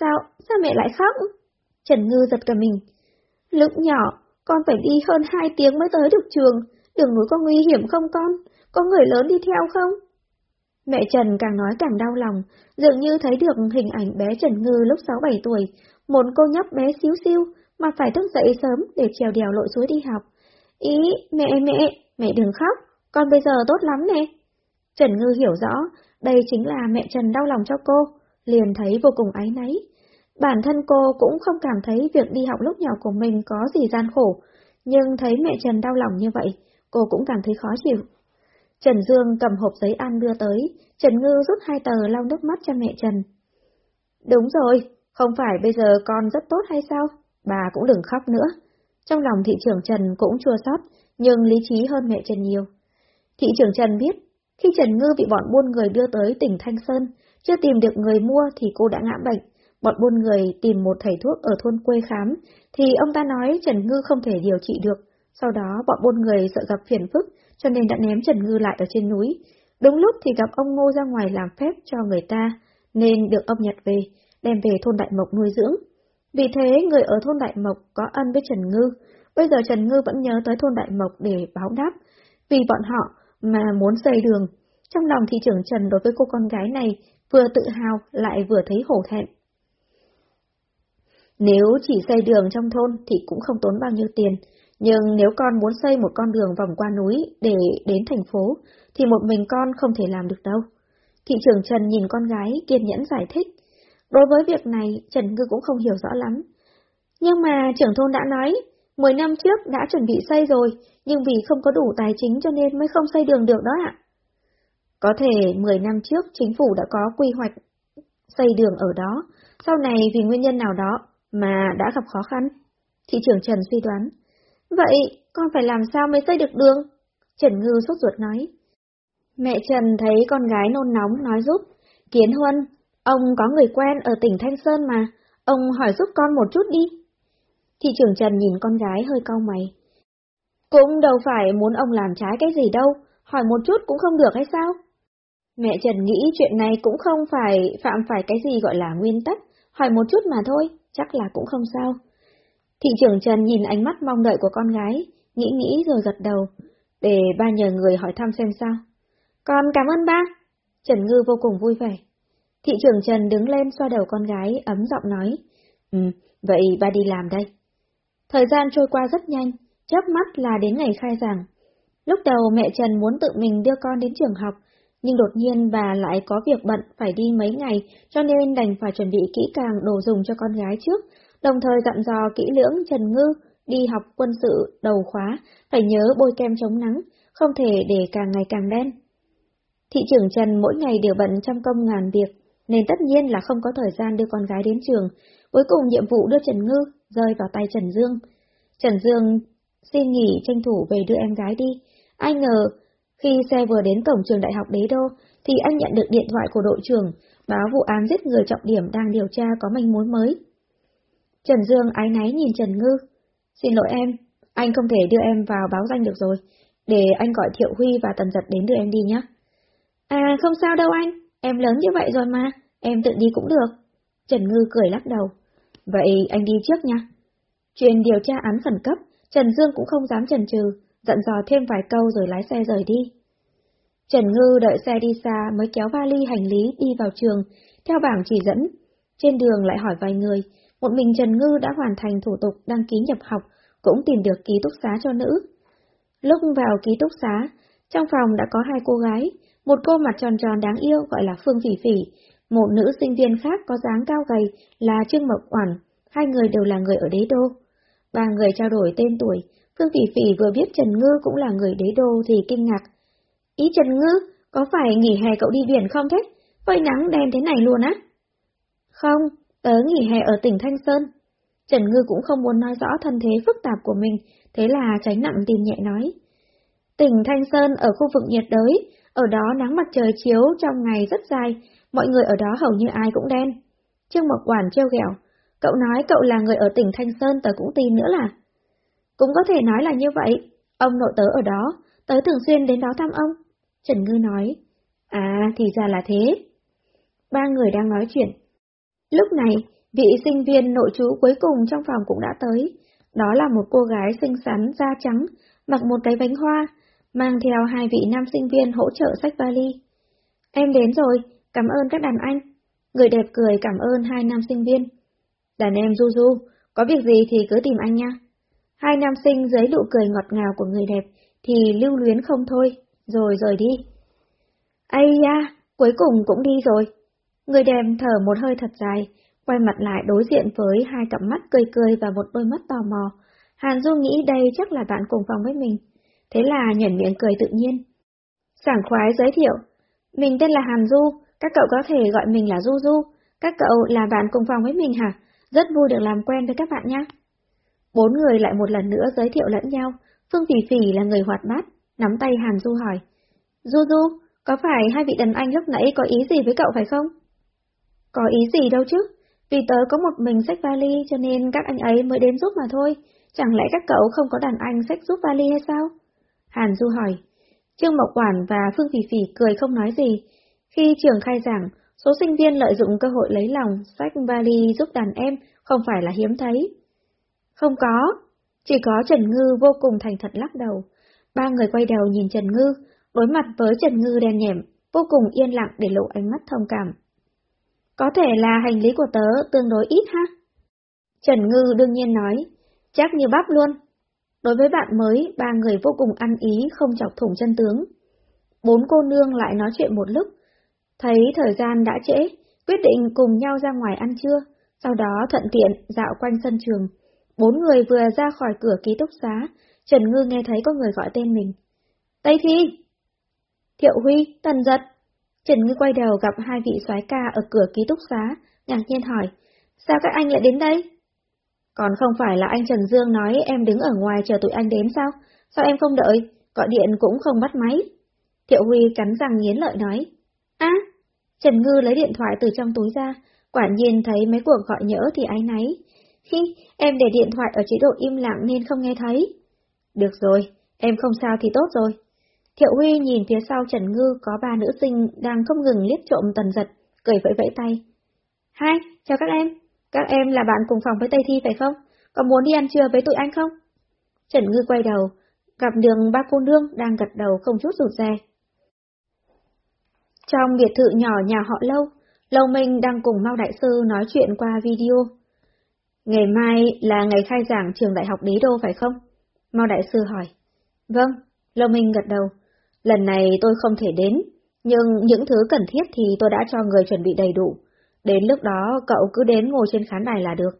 sao, sao mẹ lại khóc? Trần Ngư giật cả mình. Lúc nhỏ, con phải đi hơn hai tiếng mới tới được trường, đường núi có nguy hiểm không con? Có người lớn đi theo không? Mẹ Trần càng nói càng đau lòng, dường như thấy được hình ảnh bé Trần Ngư lúc 6-7 tuổi, một cô nhóc bé xíu xiu mà phải thức dậy sớm để trèo đèo lội suối đi học. Ý, mẹ mẹ, mẹ đừng khóc, con bây giờ tốt lắm nè. Trần Ngư hiểu rõ, đây chính là mẹ Trần đau lòng cho cô, liền thấy vô cùng áy náy. Bản thân cô cũng không cảm thấy việc đi học lúc nhỏ của mình có gì gian khổ, nhưng thấy mẹ Trần đau lòng như vậy, cô cũng cảm thấy khó chịu. Trần Dương cầm hộp giấy ăn đưa tới, Trần Ngư rút hai tờ lau nước mắt cho mẹ Trần. Đúng rồi, không phải bây giờ con rất tốt hay sao? Bà cũng đừng khóc nữa. Trong lòng thị trưởng Trần cũng chua xót, nhưng lý trí hơn mẹ Trần nhiều. Thị trưởng Trần biết, khi Trần Ngư bị bọn buôn người đưa tới tỉnh Thanh Sơn, chưa tìm được người mua thì cô đã ngã bệnh. Bọn buôn người tìm một thầy thuốc ở thôn quê khám, thì ông ta nói Trần Ngư không thể điều trị được. Sau đó bọn buôn người sợ gặp phiền phức, cho nên đã ném Trần Ngư lại ở trên núi. Đúng lúc thì gặp ông Ngô ra ngoài làm phép cho người ta, nên được ông Nhật về, đem về thôn Đại Mộc nuôi dưỡng. Vì thế, người ở thôn Đại Mộc có ân với Trần Ngư. Bây giờ Trần Ngư vẫn nhớ tới thôn Đại Mộc để báo đáp, vì bọn họ mà muốn xây đường. Trong lòng thị trưởng Trần đối với cô con gái này vừa tự hào lại vừa thấy hổ thẹn. Nếu chỉ xây đường trong thôn thì cũng không tốn bao nhiêu tiền, nhưng nếu con muốn xây một con đường vòng qua núi để đến thành phố, thì một mình con không thể làm được đâu. Thị trưởng Trần nhìn con gái kiên nhẫn giải thích. Đối với việc này, Trần Ngư cũng không hiểu rõ lắm. Nhưng mà trưởng thôn đã nói, 10 năm trước đã chuẩn bị xây rồi, nhưng vì không có đủ tài chính cho nên mới không xây đường được đó ạ. Có thể 10 năm trước chính phủ đã có quy hoạch xây đường ở đó, sau này vì nguyên nhân nào đó mà đã gặp khó khăn. Thị trưởng Trần suy đoán. Vậy, con phải làm sao mới xây được đường? Trần Ngư sốt ruột nói. Mẹ Trần thấy con gái nôn nóng nói giúp. Kiến Huân, ông có người quen ở tỉnh Thanh Sơn mà, ông hỏi giúp con một chút đi. Thị trưởng Trần nhìn con gái hơi cau mày. Cũng đâu phải muốn ông làm trái cái gì đâu, hỏi một chút cũng không được hay sao? Mẹ Trần nghĩ chuyện này cũng không phải phạm phải cái gì gọi là nguyên tắc, hỏi một chút mà thôi, chắc là cũng không sao. Thị trưởng Trần nhìn ánh mắt mong đợi của con gái, nghĩ nghĩ rồi gật đầu, để ba nhờ người hỏi thăm xem sao. Con cảm ơn ba. Trần Ngư vô cùng vui vẻ. Thị trưởng Trần đứng lên xoa đầu con gái, ấm giọng nói. Ừ, vậy ba đi làm đây. Thời gian trôi qua rất nhanh, chớp mắt là đến ngày khai giảng. Lúc đầu mẹ Trần muốn tự mình đưa con đến trường học, nhưng đột nhiên bà lại có việc bận phải đi mấy ngày, cho nên đành phải chuẩn bị kỹ càng đồ dùng cho con gái trước, đồng thời dặn dò kỹ lưỡng Trần Ngư đi học quân sự đầu khóa, phải nhớ bôi kem chống nắng, không thể để càng ngày càng đen. Thị trưởng Trần mỗi ngày đều bận trăm công ngàn việc, nên tất nhiên là không có thời gian đưa con gái đến trường. Cuối cùng nhiệm vụ đưa Trần Ngư rơi vào tay Trần Dương. Trần Dương xin nghỉ tranh thủ về đưa em gái đi. Ai ngờ, khi xe vừa đến cổng trường đại học Đế Đô, thì anh nhận được điện thoại của đội trưởng, báo vụ án giết người trọng điểm đang điều tra có manh mối mới. Trần Dương ái náy nhìn Trần Ngư. Xin lỗi em, anh không thể đưa em vào báo danh được rồi, để anh gọi Thiệu Huy và Tần Giật đến đưa em đi nhé. À không sao đâu anh, em lớn như vậy rồi mà, em tự đi cũng được. Trần Ngư cười lắc đầu. Vậy anh đi trước nha. Chuyện điều tra án khẩn cấp, Trần Dương cũng không dám chần chừ, dặn dò thêm vài câu rồi lái xe rời đi. Trần Ngư đợi xe đi xa mới kéo vali hành lý đi vào trường, theo bảng chỉ dẫn. Trên đường lại hỏi vài người, một mình Trần Ngư đã hoàn thành thủ tục đăng ký nhập học, cũng tìm được ký túc xá cho nữ. Lúc vào ký túc xá, trong phòng đã có hai cô gái, một cô mặt tròn tròn đáng yêu gọi là Phương Phỉ Phỉ, một nữ sinh viên khác có dáng cao gầy là Trương Mộc Oản, hai người đều là người ở đế đô. Ba người trao đổi tên tuổi, Phương Phỉ Phỉ vừa biết Trần Ngư cũng là người đế đô thì kinh ngạc. Ý Trần Ngư, có phải nghỉ hè cậu đi biển không thế? Phơi nắng đen thế này luôn á? Không, tớ nghỉ hè ở tỉnh Thanh Sơn. Trần Ngư cũng không muốn nói rõ thân thế phức tạp của mình, thế là tránh nặng tìm nhẹ nói. Tỉnh Thanh Sơn ở khu vực nhiệt đới, ở đó nắng mặt trời chiếu trong ngày rất dài, mọi người ở đó hầu như ai cũng đen. Trương Mộc Quản treo ghẹo, cậu nói cậu là người ở tỉnh Thanh Sơn tớ cũng tin nữa là. Cũng có thể nói là như vậy, ông nội tớ ở đó, tớ thường xuyên đến đó thăm ông. Trần Ngư nói, à thì ra là thế. Ba người đang nói chuyện. Lúc này, vị sinh viên nội trú cuối cùng trong phòng cũng đã tới. Đó là một cô gái xinh xắn, da trắng, mặc một cái bánh hoa, mang theo hai vị nam sinh viên hỗ trợ sách vali. Em đến rồi, cảm ơn các đàn anh. Người đẹp cười cảm ơn hai nam sinh viên. Đàn em Du Du, có việc gì thì cứ tìm anh nha. Hai nam sinh dưới nụ cười ngọt ngào của người đẹp thì lưu luyến không thôi, rồi rời đi. Ây da, cuối cùng cũng đi rồi. Người đẹp thở một hơi thật dài, quay mặt lại đối diện với hai cặp mắt cười cười và một đôi mắt tò mò. Hàn Du nghĩ đây chắc là bạn cùng phòng với mình. Thế là nhẩn miệng cười tự nhiên. Sảng khoái giới thiệu. Mình tên là Hàn Du, các cậu có thể gọi mình là Du Du. Các cậu là bạn cùng phòng với mình hả? Rất vui được làm quen với các bạn nhé. Bốn người lại một lần nữa giới thiệu lẫn nhau. Phương Phỉ Phỉ là người hoạt bát, nắm tay Hàn Du hỏi. Du Du, có phải hai vị đàn anh lúc nãy có ý gì với cậu phải không? Có ý gì đâu chứ, vì tớ có một mình xách vali cho nên các anh ấy mới đến giúp mà thôi, chẳng lẽ các cậu không có đàn anh xách giúp vali hay sao? Hàn Du hỏi. Trương Mộc Quản và Phương Phỉ Phỉ cười không nói gì. Khi trường khai giảng, số sinh viên lợi dụng cơ hội lấy lòng, sách vali giúp đàn em không phải là hiếm thấy. Không có, chỉ có Trần Ngư vô cùng thành thật lắc đầu. Ba người quay đầu nhìn Trần Ngư, đối mặt với Trần Ngư đen nhẹm, vô cùng yên lặng để lộ ánh mắt thông cảm. Có thể là hành lý của tớ tương đối ít ha? Trần Ngư đương nhiên nói, chắc như bắp luôn. Đối với bạn mới, ba người vô cùng ăn ý không chọc thủng chân tướng. Bốn cô nương lại nói chuyện một lúc, thấy thời gian đã trễ, quyết định cùng nhau ra ngoài ăn trưa, sau đó thuận tiện dạo quanh sân trường. Bốn người vừa ra khỏi cửa ký túc xá, Trần Ngư nghe thấy có người gọi tên mình. Tây Thi! Thiệu Huy, Tần Giật! Trần Ngư quay đầu gặp hai vị soái ca ở cửa ký túc xá, ngạc nhiên hỏi, sao các anh lại đến đây? Còn không phải là anh Trần Dương nói em đứng ở ngoài chờ tụi anh đến sao? Sao em không đợi? Gọi điện cũng không bắt máy. Thiệu Huy cắn răng nghiến lợi nói. Á! Trần Ngư lấy điện thoại từ trong túi ra, quả nhiên thấy mấy cuộc gọi nhỡ thì ái náy. Hi, em để điện thoại ở chế độ im lặng nên không nghe thấy. Được rồi, em không sao thì tốt rồi. Thiệu Huy nhìn phía sau Trần Ngư có ba nữ sinh đang không ngừng liếc trộm tần giật, cười vẫy vẫy tay. Hai, chào các em. Các em là bạn cùng phòng với Tây Thi phải không? Có muốn đi ăn trưa với tụi anh không? Trần Ngư quay đầu, gặp đường ba cô nương đang gật đầu không chút rụt rè. Trong biệt thự nhỏ nhà họ Lâu, Lâu Minh đang cùng Mao Đại Sư nói chuyện qua video. Ngày mai là ngày khai giảng trường Đại học Đế Đô phải không? Mao Đại Sư hỏi. Vâng, Lâu Minh gật đầu. Lần này tôi không thể đến, nhưng những thứ cần thiết thì tôi đã cho người chuẩn bị đầy đủ. Đến lúc đó cậu cứ đến ngồi trên khán đài là được.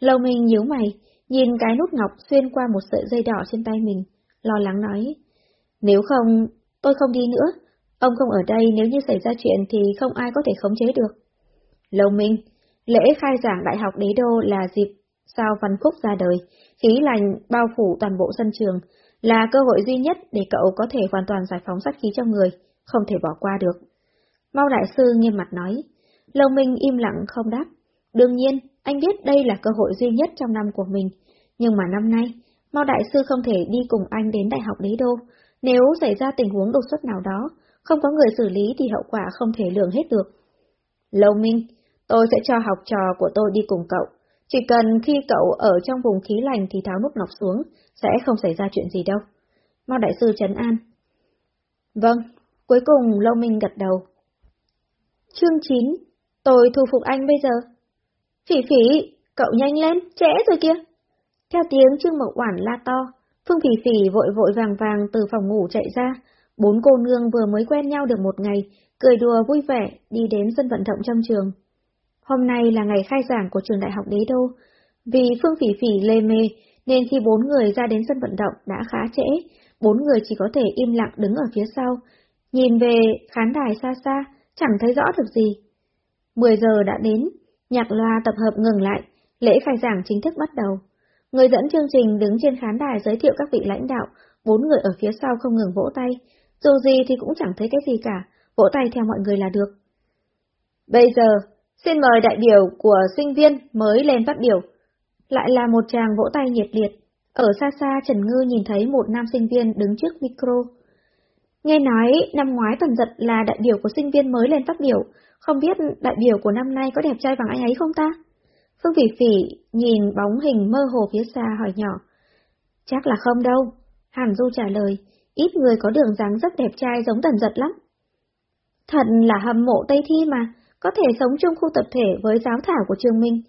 Lâu Minh nhíu mày, nhìn cái nút ngọc xuyên qua một sợi dây đỏ trên tay mình, lo lắng nói. Nếu không, tôi không đi nữa. Ông không ở đây nếu như xảy ra chuyện thì không ai có thể khống chế được. Lâu Minh, lễ khai giảng Đại học Đế Đô là dịp sao Văn Khúc ra đời, khí lành bao phủ toàn bộ sân trường, là cơ hội duy nhất để cậu có thể hoàn toàn giải phóng sát khí trong người, không thể bỏ qua được. Mao Đại Sư nghiêm mặt nói, Lâu Minh im lặng không đáp. Đương nhiên, anh biết đây là cơ hội duy nhất trong năm của mình, nhưng mà năm nay, Mao Đại Sư không thể đi cùng anh đến Đại học Đế Đô. Nếu xảy ra tình huống đột xuất nào đó, không có người xử lý thì hậu quả không thể lường hết được. Lâu Minh, tôi sẽ cho học trò của tôi đi cùng cậu. Chỉ cần khi cậu ở trong vùng khí lành thì tháo nút ngọc xuống, sẽ không xảy ra chuyện gì đâu. Mao Đại Sư trấn an. Vâng, cuối cùng Lâu Minh gật đầu. Chương 9 Tôi thu phục anh bây giờ. Phỉ phỉ, cậu nhanh lên, trễ rồi kia. Theo tiếng Trương Mậu Oản la to, Phương Phỉ Phỉ vội vội vàng vàng từ phòng ngủ chạy ra. Bốn cô nương vừa mới quen nhau được một ngày, cười đùa vui vẻ, đi đến sân vận động trong trường. Hôm nay là ngày khai giảng của trường đại học Đế Đô. Vì Phương Phỉ Phỉ lê mê, nên khi bốn người ra đến sân vận động đã khá trễ, bốn người chỉ có thể im lặng đứng ở phía sau, nhìn về khán đài xa xa, chẳng thấy rõ được gì. 10 giờ đã đến, nhạc loa tập hợp ngừng lại, lễ khai giảng chính thức bắt đầu. Người dẫn chương trình đứng trên khán đài giới thiệu các vị lãnh đạo, bốn người ở phía sau không ngừng vỗ tay, dù gì thì cũng chẳng thấy cái gì cả, vỗ tay theo mọi người là được. Bây giờ, xin mời đại biểu của sinh viên mới lên phát biểu. Lại là một chàng vỗ tay nhiệt liệt. Ở xa xa Trần Ngư nhìn thấy một nam sinh viên đứng trước micro. Nghe nói năm ngoái Tần Giật là đại biểu của sinh viên mới lên phát biểu, không biết đại biểu của năm nay có đẹp trai bằng anh ấy không ta? Phương Phỉ Phỉ nhìn bóng hình mơ hồ phía xa hỏi nhỏ. Chắc là không đâu. Hàn Du trả lời, ít người có đường dáng rất đẹp trai giống Tần Giật lắm. Thật là hâm mộ Tây Thi mà, có thể sống chung khu tập thể với giáo thảo của trường Minh.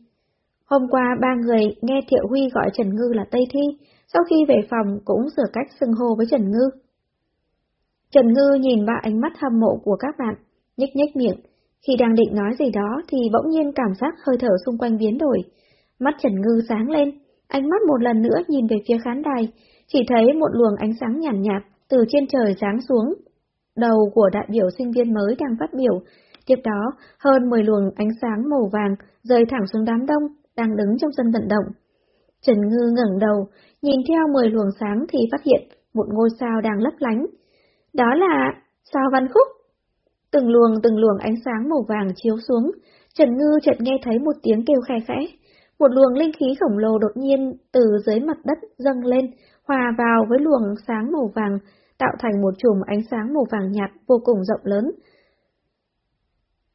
Hôm qua ba người nghe Thiệu Huy gọi Trần Ngư là Tây Thi, sau khi về phòng cũng sửa cách xưng hô với Trần Ngư. Trần Ngư nhìn ba ánh mắt hâm mộ của các bạn, nhếch nhếch miệng. Khi đang định nói gì đó thì bỗng nhiên cảm giác hơi thở xung quanh biến đổi. Mắt Trần Ngư sáng lên, ánh mắt một lần nữa nhìn về phía khán đài, chỉ thấy một luồng ánh sáng nhàn nhạt, nhạt từ trên trời sáng xuống. Đầu của đại biểu sinh viên mới đang phát biểu, tiếp đó hơn 10 luồng ánh sáng màu vàng rơi thẳng xuống đám đông đang đứng trong sân vận động. Trần Ngư ngẩng đầu, nhìn theo 10 luồng sáng thì phát hiện một ngôi sao đang lấp lánh. Đó là sao văn khúc. Từng luồng từng luồng ánh sáng màu vàng chiếu xuống, Trần Ngư chợt nghe thấy một tiếng kêu khe khẽ. Một luồng linh khí khổng lồ đột nhiên từ dưới mặt đất dâng lên, hòa vào với luồng sáng màu vàng, tạo thành một chùm ánh sáng màu vàng nhạt vô cùng rộng lớn.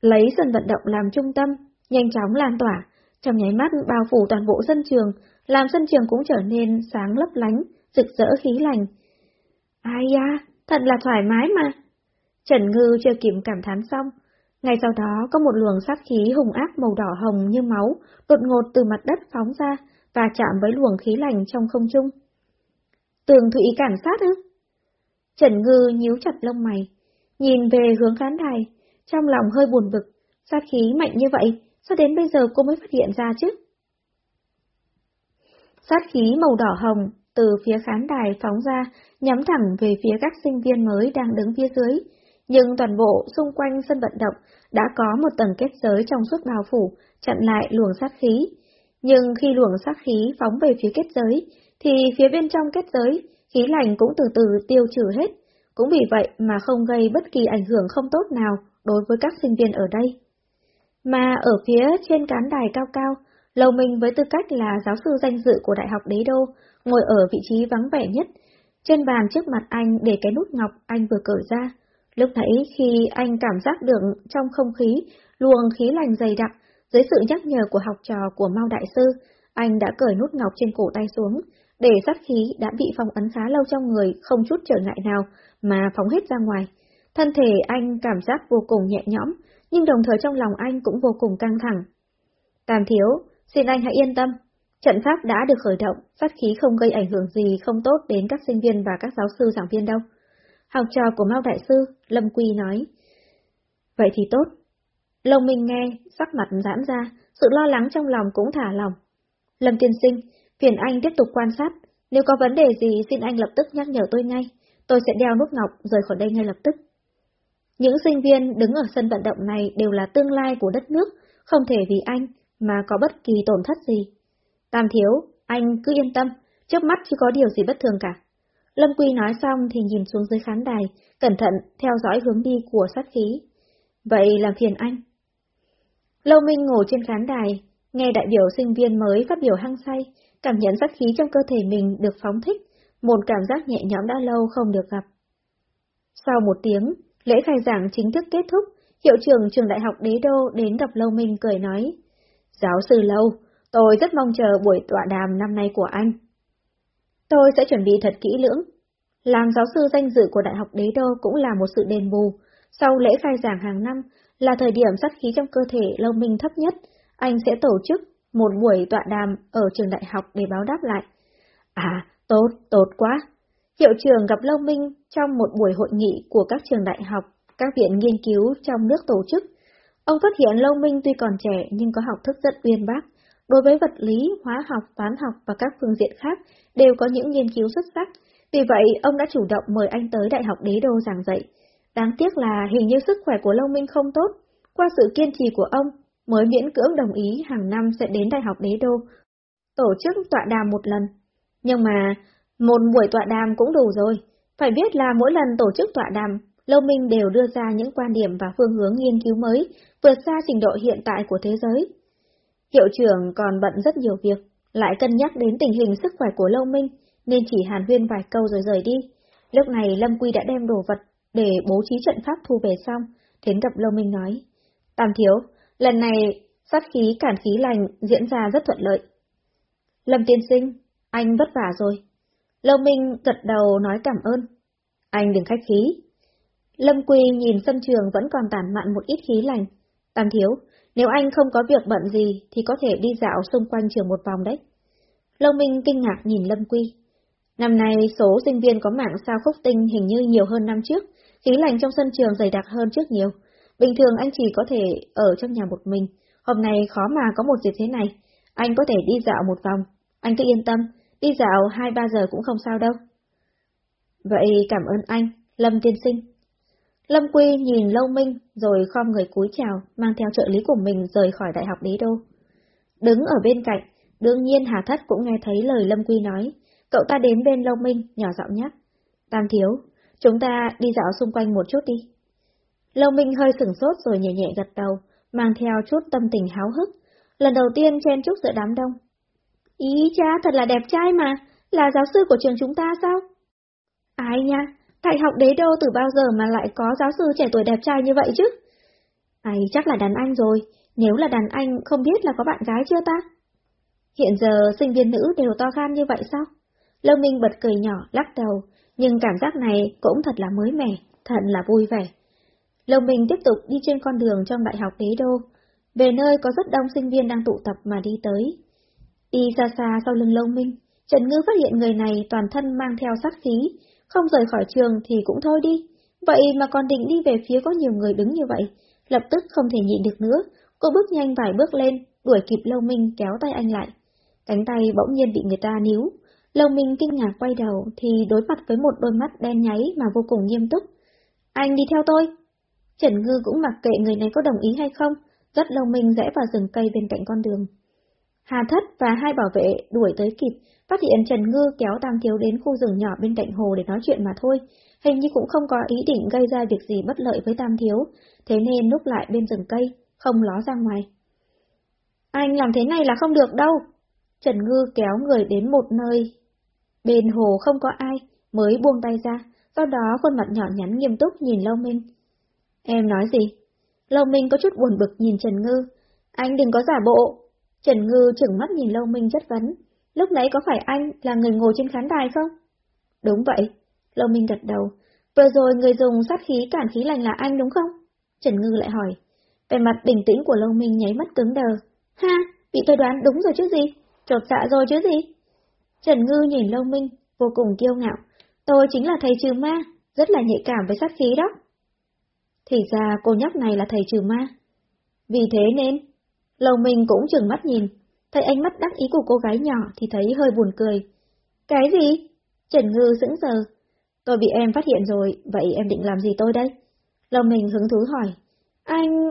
Lấy sân vận động làm trung tâm, nhanh chóng lan tỏa, trong nháy mắt bao phủ toàn bộ sân trường, làm sân trường cũng trở nên sáng lấp lánh, rực rỡ khí lành. Ai da, thật là thoải mái mà. Trần Ngư chưa kịp cảm thán xong, ngay sau đó có một luồng sát khí hùng ác màu đỏ hồng như máu, đột ngột từ mặt đất phóng ra và chạm với luồng khí lành trong không trung. Tường Thụy cảm sát ư? Trần Ngư nhíu chặt lông mày, nhìn về hướng khán đài, trong lòng hơi buồn bực, sát khí mạnh như vậy, sao đến bây giờ cô mới phát hiện ra chứ? Sát khí màu đỏ hồng từ phía khán đài phóng ra, nhắm thẳng về phía các sinh viên mới đang đứng phía dưới, nhưng toàn bộ xung quanh sân vận động đã có một tầng kết giới trong suốt bao phủ, chặn lại luồng sát khí. Nhưng khi luồng sát khí phóng về phía kết giới, thì phía bên trong kết giới, khí lành cũng từ từ tiêu trừ hết, cũng vì vậy mà không gây bất kỳ ảnh hưởng không tốt nào đối với các sinh viên ở đây. Mà ở phía trên cán đài cao cao, Lầu Minh với tư cách là giáo sư danh dự của Đại học Đế Đô, ngồi ở vị trí vắng vẻ nhất. Trên bàn trước mặt anh để cái nút ngọc anh vừa cởi ra. Lúc nãy khi anh cảm giác được trong không khí, luồng khí lành dày đặc, dưới sự nhắc nhở của học trò của Mao Đại Sư, anh đã cởi nút ngọc trên cổ tay xuống, để sát khí đã bị phong ấn khá lâu trong người không chút trở ngại nào mà phóng hết ra ngoài. Thân thể anh cảm giác vô cùng nhẹ nhõm, nhưng đồng thời trong lòng anh cũng vô cùng căng thẳng. Tam thiếu, xin anh hãy yên tâm, trận pháp đã được khởi động, sát khí không gây ảnh hưởng gì không tốt đến các sinh viên và các giáo sư giảng viên đâu. Học trò của Mao Đại Sư, Lâm Quy nói. Vậy thì tốt. Lông Minh nghe, sắc mặt giãn ra, sự lo lắng trong lòng cũng thả lòng. Lâm tiên sinh, phiền anh tiếp tục quan sát, nếu có vấn đề gì xin anh lập tức nhắc nhở tôi ngay, tôi sẽ đeo nút ngọc rời khỏi đây ngay lập tức. Những sinh viên đứng ở sân vận động này đều là tương lai của đất nước, không thể vì anh mà có bất kỳ tổn thất gì. Tam thiếu, anh cứ yên tâm, trước mắt chưa có điều gì bất thường cả. Lâm Quy nói xong thì nhìn xuống dưới khán đài, cẩn thận theo dõi hướng đi của sát khí. Vậy làm phiền anh. Lâu Minh ngồi trên khán đài, nghe đại biểu sinh viên mới phát biểu hăng say, cảm nhận sát khí trong cơ thể mình được phóng thích, một cảm giác nhẹ nhõm đã lâu không được gặp. Sau một tiếng, lễ khai giảng chính thức kết thúc, hiệu trưởng trường đại học Đế Đô đến gặp Lâu Minh cười nói. Giáo sư Lâu, tôi rất mong chờ buổi tọa đàm năm nay của anh. Tôi sẽ chuẩn bị thật kỹ lưỡng. Làm giáo sư danh dự của Đại học Đế Đô cũng là một sự đền bù. Sau lễ khai giảng hàng năm là thời điểm sát khí trong cơ thể Lâu Minh thấp nhất, anh sẽ tổ chức một buổi tọa đàm ở trường đại học để báo đáp lại. À, tốt, tốt quá. Hiệu trưởng gặp Lâu Minh trong một buổi hội nghị của các trường đại học, các viện nghiên cứu trong nước tổ chức. Ông phát hiện Lâu Minh tuy còn trẻ nhưng có học thức rất uyên bác. Đối với vật lý, hóa học, toán học và các phương diện khác đều có những nghiên cứu xuất sắc. Vì vậy, ông đã chủ động mời anh tới Đại học Đế Đô giảng dạy. Đáng tiếc là hình như sức khỏe của Lâu Minh không tốt. Qua sự kiên trì của ông, mới miễn cưỡng đồng ý hàng năm sẽ đến Đại học Đế Đô, tổ chức tọa đàm một lần. Nhưng mà, Một buổi tọa đàm cũng đủ rồi, phải biết là mỗi lần tổ chức tọa đàm, Lâu Minh đều đưa ra những quan điểm và phương hướng nghiên cứu mới, vượt xa trình độ hiện tại của thế giới. Hiệu trưởng còn bận rất nhiều việc, lại cân nhắc đến tình hình sức khỏe của Lâu Minh, nên chỉ hàn huyên vài câu rồi rời đi. Lúc này Lâm Quy đã đem đồ vật để bố trí trận pháp thu về xong, đến gặp Lâu Minh nói. Tam thiếu, lần này sát khí cản khí lành diễn ra rất thuận lợi. Lâm tiên sinh, anh vất vả rồi. Lâu Minh gật đầu nói cảm ơn. Anh đừng khách khí. Lâm Quy nhìn sân trường vẫn còn tản mạn một ít khí lành. Tam thiếu, nếu anh không có việc bận gì thì có thể đi dạo xung quanh trường một vòng đấy. Lâu Minh kinh ngạc nhìn Lâm Quy. Năm nay số sinh viên có mạng sao khúc tinh hình như nhiều hơn năm trước, khí lành trong sân trường dày đặc hơn trước nhiều. Bình thường anh chỉ có thể ở trong nhà một mình, hôm nay khó mà có một dịp thế này. Anh có thể đi dạo một vòng, anh cứ yên tâm, đi dạo hai ba giờ cũng không sao đâu. Vậy cảm ơn anh, Lâm tiên sinh. Lâm Quy nhìn Lâu Minh rồi khom người cúi chào, mang theo trợ lý của mình rời khỏi Đại học Đế Đô. Đứng ở bên cạnh, đương nhiên Hà Thất cũng nghe thấy lời Lâm Quy nói, cậu ta đến bên Lâu Minh, nhỏ giọng nhắc. Tam thiếu, chúng ta đi dạo xung quanh một chút đi. Lâu Minh hơi sửng sốt rồi nhẹ nhẹ gật đầu, mang theo chút tâm tình háo hức, lần đầu tiên chen chúc giữa đám đông. Ý cha thật là đẹp trai mà, là giáo sư của trường chúng ta sao? Ai nha, Đại học đế đô từ bao giờ mà lại có giáo sư trẻ tuổi đẹp trai như vậy chứ? Ai chắc là đàn anh rồi, nếu là đàn anh không biết là có bạn gái chưa ta? Hiện giờ sinh viên nữ đều to gan như vậy sao? Lâu Minh bật cười nhỏ, lắc đầu, nhưng cảm giác này cũng thật là mới mẻ, thật là vui vẻ. Lâu Minh tiếp tục đi trên con đường trong đại học đế đô, về nơi có rất đông sinh viên đang tụ tập mà đi tới. Đi xa xa sau lưng Lâu Minh, Trần Ngư phát hiện người này toàn thân mang theo sát khí, không rời khỏi trường thì cũng thôi đi. Vậy mà còn định đi về phía có nhiều người đứng như vậy, lập tức không thể nhịn được nữa, cô bước nhanh vài bước lên, đuổi kịp Lâu Minh kéo tay anh lại. Cánh tay bỗng nhiên bị người ta níu. Lâu Minh kinh ngạc quay đầu thì đối mặt với một đôi mắt đen nháy mà vô cùng nghiêm túc. Anh đi theo tôi. Trần Ngư cũng mặc kệ người này có đồng ý hay không, rất Lâu Minh rẽ vào rừng cây bên cạnh con đường. Hà Thất và hai bảo vệ đuổi tới kịp, phát hiện Trần Ngư kéo Tam Thiếu đến khu rừng nhỏ bên cạnh hồ để nói chuyện mà thôi, hình như cũng không có ý định gây ra việc gì bất lợi với Tam Thiếu, thế nên núp lại bên rừng cây, không ló ra ngoài. Anh làm thế này là không được đâu. Trần Ngư kéo người đến một nơi. Bên hồ không có ai, mới buông tay ra, sau đó khuôn mặt nhỏ nhắn nghiêm túc nhìn Lâu Minh. Em nói gì? Lâu Minh có chút buồn bực nhìn Trần Ngư. Anh đừng có giả bộ. Trần Ngư chừng mắt nhìn Lâu Minh chất vấn. Lúc nãy có phải anh là người ngồi trên khán đài không? Đúng vậy. Lâu Minh gật đầu. Vừa rồi người dùng sát khí cản khí lành là anh đúng không? Trần Ngư lại hỏi. Về mặt bình tĩnh của Lâu Minh nháy mắt cứng đờ. Ha, bị tôi đoán đúng rồi chứ gì? Trột dạ rồi chứ gì? Trần Ngư nhìn Lâu Minh, vô cùng kiêu ngạo. Tôi chính là thầy trừ ma, rất là nhạy cảm với sát khí đó. Thì ra cô nhóc này là thầy trừ ma. Vì thế nên, Lầu mình cũng chừng mắt nhìn, thấy ánh mắt đắc ý của cô gái nhỏ thì thấy hơi buồn cười. Cái gì? Trần Ngư sững sờ. Tôi bị em phát hiện rồi, vậy em định làm gì tôi đây? Lầu mình hứng thú hỏi. Anh...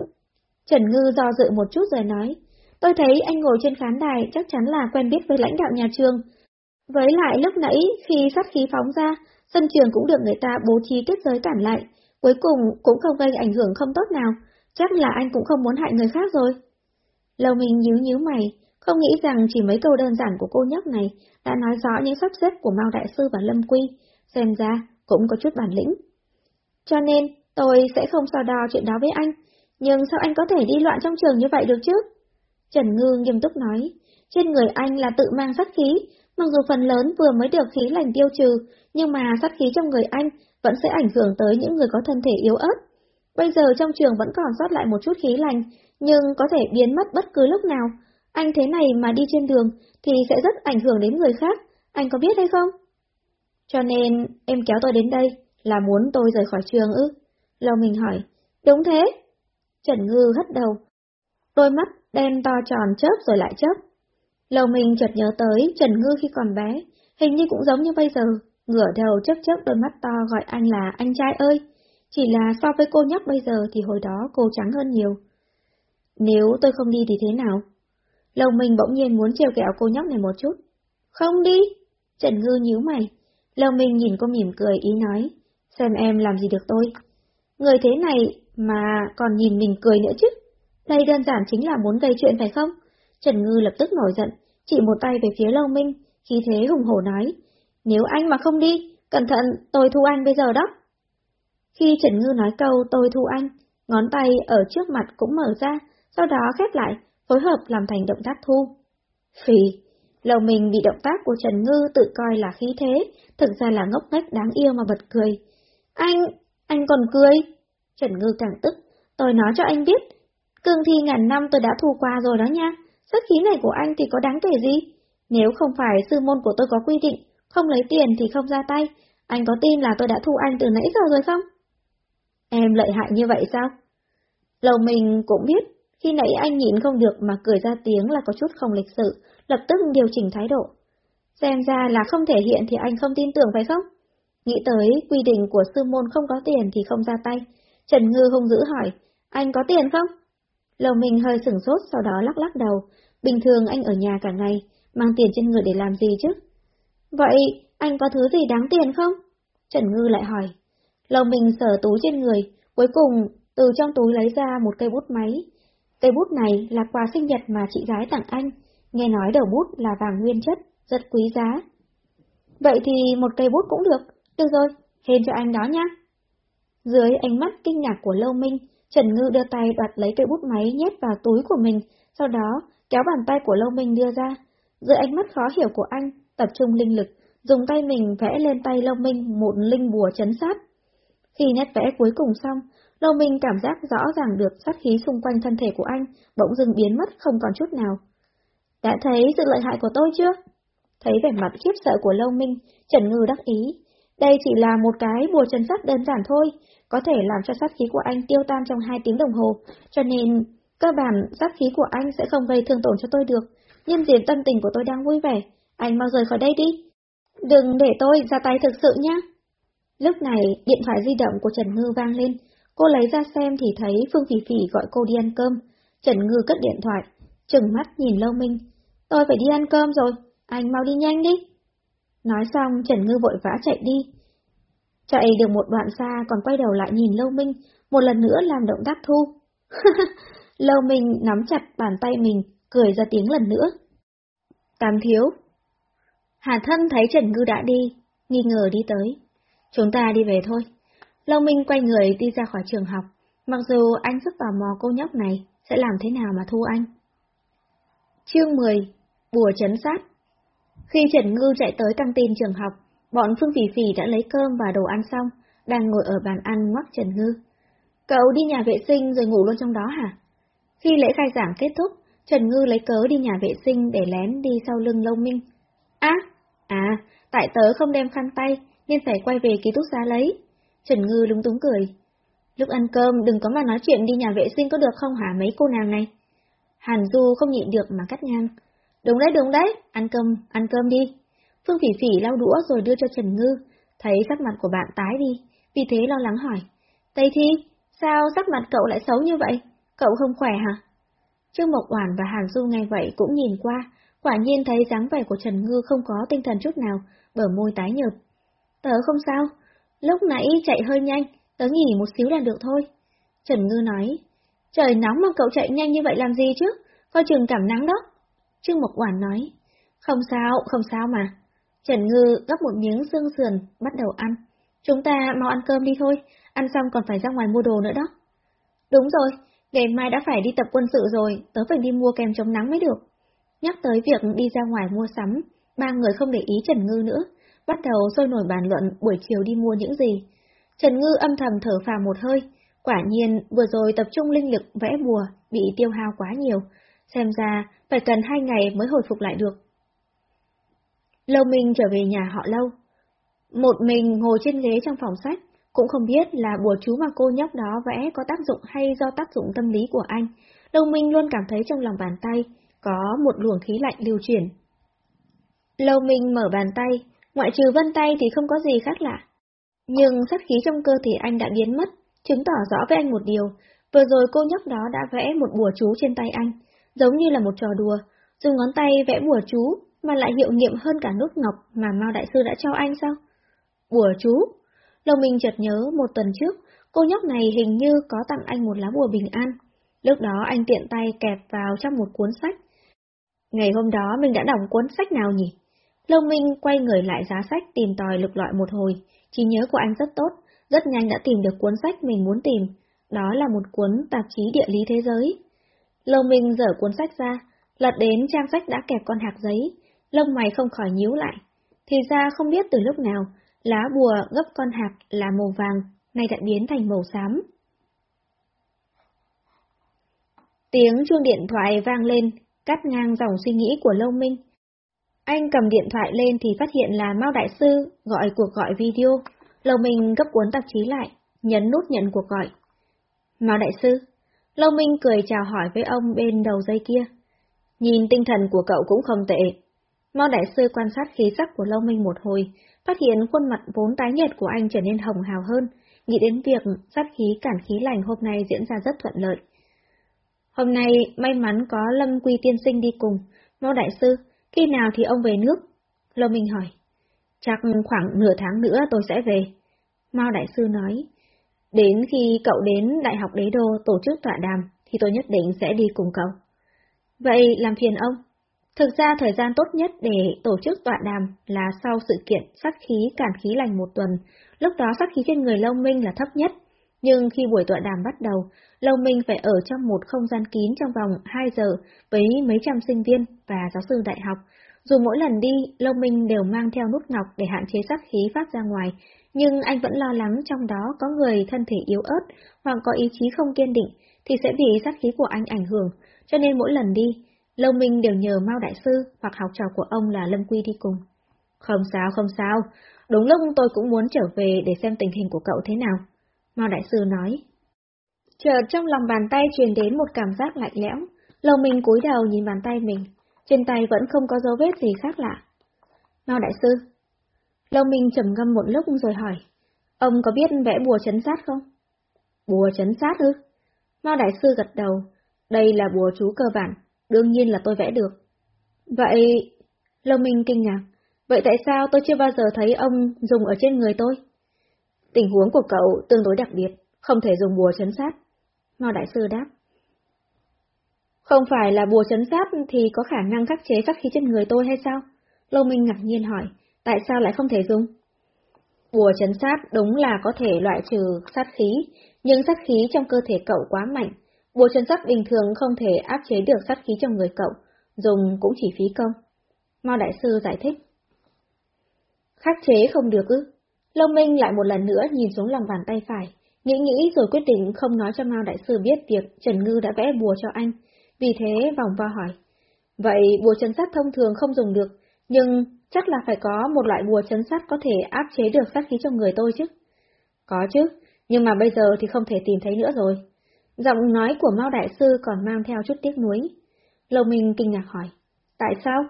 Trần Ngư do dự một chút rồi nói. Tôi thấy anh ngồi trên khán đài chắc chắn là quen biết với lãnh đạo nhà trường. Với lại lúc nãy khi sát khí phóng ra, sân trường cũng được người ta bố trí kết giới cản lại, cuối cùng cũng không gây ảnh hưởng không tốt nào, chắc là anh cũng không muốn hại người khác rồi. Lâu Minh nhíu nhíu mày, không nghĩ rằng chỉ mấy câu đơn giản của cô nhóc này đã nói rõ những sắp xếp của Mao Đại Sư và Lâm Quy, xem ra cũng có chút bản lĩnh. Cho nên, tôi sẽ không so đo chuyện đó với anh, nhưng sao anh có thể đi loạn trong trường như vậy được chứ? Trần Ngư nghiêm túc nói, trên người anh là tự mang sát khí, mặc dù phần lớn vừa mới được khí lành tiêu trừ, nhưng mà sát khí trong người anh vẫn sẽ ảnh hưởng tới những người có thân thể yếu ớt. Bây giờ trong trường vẫn còn sót lại một chút khí lành, nhưng có thể biến mất bất cứ lúc nào. Anh thế này mà đi trên đường thì sẽ rất ảnh hưởng đến người khác, anh có biết hay không? Cho nên, em kéo tôi đến đây là muốn tôi rời khỏi trường ư? Lâu mình hỏi, đúng thế. Trần Ngư hất đầu. Đôi mắt đen to tròn chớp rồi lại chớp. Lâu mình chợt nhớ tới Trần Ngư khi còn bé, hình như cũng giống như bây giờ, ngửa đầu chớp chớp đôi mắt to gọi anh là anh trai ơi. Chỉ là so với cô nhóc bây giờ thì hồi đó cô trắng hơn nhiều. Nếu tôi không đi thì thế nào? Lồng mình bỗng nhiên muốn trêu kẹo cô nhóc này một chút. Không đi! Trần Ngư nhíu mày. Lâu Minh nhìn cô mỉm cười ý nói, xem em làm gì được tôi. Người thế này mà còn nhìn mình cười nữa chứ. Đây đơn giản chính là muốn gây chuyện phải không? Trần Ngư lập tức nổi giận, chỉ một tay về phía Lâu Minh, khi thế hùng hổ nói, nếu anh mà không đi, cẩn thận tôi thu anh bây giờ đó. Khi Trần Ngư nói câu tôi thu anh, ngón tay ở trước mặt cũng mở ra, sau đó khép lại, phối hợp làm thành động tác thu. Phì, Lầu mình bị động tác của Trần Ngư tự coi là khí thế, thực ra là ngốc nghếch đáng yêu mà bật cười. Anh, anh còn cười? Trần Ngư càng tức, tôi nói cho anh biết, cương thi ngàn năm tôi đã thu qua rồi đó nha, sát khí này của anh thì có đáng kể gì? Nếu không phải sư môn của tôi có quy định, không lấy tiền thì không ra tay, anh có tin là tôi đã thu anh từ nãy giờ rồi không? Em lợi hại như vậy sao? Lầu mình cũng biết, khi nãy anh nhịn không được mà cười ra tiếng là có chút không lịch sự, lập tức điều chỉnh thái độ. Xem ra là không thể hiện thì anh không tin tưởng phải không? Nghĩ tới quy định của sư môn không có tiền thì không ra tay. Trần Ngư hung dữ hỏi, anh có tiền không? Lầu mình hơi sửng sốt sau đó lắc lắc đầu. Bình thường anh ở nhà cả ngày, mang tiền trên người để làm gì chứ? Vậy, anh có thứ gì đáng tiền không? Trần Ngư lại hỏi. Lầu mình sở túi trên người, cuối cùng từ trong túi lấy ra một cây bút máy. Cây bút này là quà sinh nhật mà chị gái tặng anh, nghe nói đầu bút là vàng nguyên chất, rất quý giá. Vậy thì một cây bút cũng được, được rồi, hên cho anh đó nhá. Dưới ánh mắt kinh ngạc của Lâu Minh, Trần Ngư đưa tay đoạt lấy cây bút máy nhét vào túi của mình, sau đó kéo bàn tay của Lâu Minh đưa ra. Dưới ánh mắt khó hiểu của anh, tập trung linh lực, dùng tay mình vẽ lên tay Lâu Minh một linh bùa chấn sát. Khi nét vẽ cuối cùng xong, Lâu Minh cảm giác rõ ràng được sát khí xung quanh thân thể của anh, bỗng dưng biến mất không còn chút nào. Đã thấy sự lợi hại của tôi chưa? Thấy vẻ mặt khiếp sợ của Lâu Minh, Trần Ngư đắc ý. Đây chỉ là một cái bùa chân sát đơn giản thôi, có thể làm cho sát khí của anh tiêu tan trong hai tiếng đồng hồ, cho nên cơ bản sát khí của anh sẽ không gây thương tổn cho tôi được. Nhân diện tâm tình của tôi đang vui vẻ, anh mau rời khỏi đây đi. Đừng để tôi ra tay thực sự nhé. Lúc này, điện thoại di động của Trần Ngư vang lên. Cô lấy ra xem thì thấy Phương Phỉ Phỉ gọi cô đi ăn cơm. Trần Ngư cất điện thoại, trừng mắt nhìn Lâu Minh. Tôi phải đi ăn cơm rồi, anh mau đi nhanh đi. Nói xong Trần Ngư vội vã chạy đi. Chạy được một đoạn xa còn quay đầu lại nhìn Lâu Minh, một lần nữa làm động tác thu. Lâu Minh nắm chặt bàn tay mình, cười ra tiếng lần nữa. Tam thiếu. Hà thân thấy Trần Ngư đã đi, nghi ngờ đi tới. Chúng ta đi về thôi. Lâu Minh quay người đi ra khỏi trường học, mặc dù anh rất tò mò cô nhóc này sẽ làm thế nào mà thu anh. Chương 10 Bùa chấn sát Khi Trần Ngư chạy tới căng tin trường học, bọn Phương Phỉ Phỉ đã lấy cơm và đồ ăn xong, đang ngồi ở bàn ăn ngoắc Trần Ngư. Cậu đi nhà vệ sinh rồi ngủ luôn trong đó hả? Khi lễ khai giảng kết thúc, Trần Ngư lấy cớ đi nhà vệ sinh để lén đi sau lưng Lâu Minh. Á, à, à, tại tớ không đem khăn tay, nên phải quay về ký túc xá lấy. Trần Ngư lúng túng cười. Lúc ăn cơm đừng có mà nói chuyện đi nhà vệ sinh có được không hả mấy cô nàng này? Hàn Du không nhịn được mà cắt ngang. Đúng đấy, đúng đấy, ăn cơm, ăn cơm đi. Phương Phỉ Phỉ lau đũa rồi đưa cho Trần Ngư, thấy sắc mặt của bạn tái đi, vì thế lo lắng hỏi. Tây Thi, sao sắc mặt cậu lại xấu như vậy? Cậu không khỏe hả? Trương Mộc Oản và Hàn Du nghe vậy cũng nhìn qua, quả nhiên thấy dáng vẻ của Trần Ngư không có tinh thần chút nào, bờ môi tái nhợt. Tớ không sao, lúc nãy chạy hơi nhanh, tớ nghỉ một xíu là được thôi. Trần Ngư nói, trời nóng mà cậu chạy nhanh như vậy làm gì chứ, coi chừng cảm nắng đó. Trương Mộc Oản nói, không sao, không sao mà. Trần Ngư gấp một miếng xương sườn, bắt đầu ăn. Chúng ta mau ăn cơm đi thôi, ăn xong còn phải ra ngoài mua đồ nữa đó. Đúng rồi, ngày mai đã phải đi tập quân sự rồi, tớ phải đi mua kem chống nắng mới được. Nhắc tới việc đi ra ngoài mua sắm, ba người không để ý Trần Ngư nữa, bắt đầu sôi nổi bàn luận buổi chiều đi mua những gì. Trần Ngư âm thầm thở phào một hơi, quả nhiên vừa rồi tập trung linh lực vẽ bùa bị tiêu hao quá nhiều, xem ra phải cần hai ngày mới hồi phục lại được. Lâu Minh trở về nhà họ Lâu. Một mình ngồi trên ghế trong phòng sách, cũng không biết là bùa chú mà cô nhóc đó vẽ có tác dụng hay do tác dụng tâm lý của anh. Lâu Minh luôn cảm thấy trong lòng bàn tay có một luồng khí lạnh lưu chuyển. Lâu Minh mở bàn tay, ngoại trừ vân tay thì không có gì khác lạ. Nhưng sát khí trong cơ thể anh đã biến mất, chứng tỏ rõ với anh một điều, vừa rồi cô nhóc đó đã vẽ một bùa chú trên tay anh, giống như là một trò đùa, dùng ngón tay vẽ bùa chú mà lại hiệu nghiệm hơn cả nút ngọc mà Mao Đại Sư đã cho anh sao? Bùa chú. lòng mình chợt nhớ một tuần trước, cô nhóc này hình như có tặng anh một lá bùa bình an. Lúc đó anh tiện tay kẹp vào trong một cuốn sách. Ngày hôm đó mình đã đọc cuốn sách nào nhỉ? Lông Minh quay người lại giá sách tìm tòi lục loại một hồi, trí nhớ của anh rất tốt, rất nhanh đã tìm được cuốn sách mình muốn tìm, đó là một cuốn tạp chí địa lý thế giới. Lông Minh dở cuốn sách ra, lật đến trang sách đã kẹp con hạt giấy, lông mày không khỏi nhíu lại. Thì ra không biết từ lúc nào, lá bùa gấp con hạt là màu vàng, nay đã biến thành màu xám. Tiếng chuông điện thoại vang lên, cắt ngang dòng suy nghĩ của Lâu Minh. Anh cầm điện thoại lên thì phát hiện là Mao Đại Sư gọi cuộc gọi video. Lâu Minh gấp cuốn tạp chí lại, nhấn nút nhận cuộc gọi. Mao Đại Sư. Lâu Minh cười chào hỏi với ông bên đầu dây kia. Nhìn tinh thần của cậu cũng không tệ. Mao Đại Sư quan sát khí sắc của Lâu Minh một hồi, phát hiện khuôn mặt vốn tái nhợt của anh trở nên hồng hào hơn, nghĩ đến việc sát khí cản khí lành hôm nay diễn ra rất thuận lợi. Hôm nay may mắn có Lâm Quy Tiên Sinh đi cùng, Mao Đại Sư, khi nào thì ông về nước? Lâu Minh hỏi. Chắc khoảng nửa tháng nữa tôi sẽ về. Mao Đại Sư nói. Đến khi cậu đến Đại học Đế Đô tổ chức tọa đàm, thì tôi nhất định sẽ đi cùng cậu. Vậy làm phiền ông. Thực ra thời gian tốt nhất để tổ chức tọa đàm là sau sự kiện sát khí cản khí lành một tuần, lúc đó sát khí trên người Lâu Minh là thấp nhất. Nhưng khi buổi tọa đàm bắt đầu, Lâu Minh phải ở trong một không gian kín trong vòng 2 giờ với mấy trăm sinh viên và giáo sư đại học. Dù mỗi lần đi, Lâu Minh đều mang theo nút ngọc để hạn chế sát khí phát ra ngoài, nhưng anh vẫn lo lắng trong đó có người thân thể yếu ớt hoặc có ý chí không kiên định thì sẽ bị sát khí của anh ảnh hưởng, cho nên mỗi lần đi, Lâu Minh đều nhờ Mao Đại Sư hoặc học trò của ông là Lâm Quy đi cùng. Không sao, không sao, đúng lúc tôi cũng muốn trở về để xem tình hình của cậu thế nào. Mao Đại Sư nói. Chợt trong lòng bàn tay truyền đến một cảm giác lạnh lẽo, lòng Minh cúi đầu nhìn bàn tay mình, trên tay vẫn không có dấu vết gì khác lạ. Mao Đại Sư. Lòng Minh trầm ngâm một lúc rồi hỏi, ông có biết vẽ bùa chấn sát không? Bùa chấn sát ư? Mao Đại Sư gật đầu, đây là bùa chú cơ bản, đương nhiên là tôi vẽ được. Vậy... Lâu Minh kinh ngạc, vậy tại sao tôi chưa bao giờ thấy ông dùng ở trên người tôi? Tình huống của cậu tương đối đặc biệt, không thể dùng bùa chấn sát. Mao Đại Sư đáp. Không phải là bùa chấn sát thì có khả năng khắc chế sát khí trên người tôi hay sao? Lâu Minh ngạc nhiên hỏi, tại sao lại không thể dùng? Bùa chấn sát đúng là có thể loại trừ sát khí, nhưng sát khí trong cơ thể cậu quá mạnh. Bùa chấn sát bình thường không thể áp chế được sát khí trong người cậu, dùng cũng chỉ phí công. Mao Đại Sư giải thích. Khắc chế không được ư? Lâu Minh lại một lần nữa nhìn xuống lòng bàn tay phải, nghĩ nghĩ rồi quyết định không nói cho Mao Đại Sư biết việc Trần Ngư đã vẽ bùa cho anh, vì thế vòng vo hỏi. Vậy bùa chấn sát thông thường không dùng được, nhưng chắc là phải có một loại bùa chấn sát có thể áp chế được sát khí trong người tôi chứ. Có chứ, nhưng mà bây giờ thì không thể tìm thấy nữa rồi. Giọng nói của Mao Đại Sư còn mang theo chút tiếc nuối. Lâu Minh kinh ngạc hỏi, tại sao?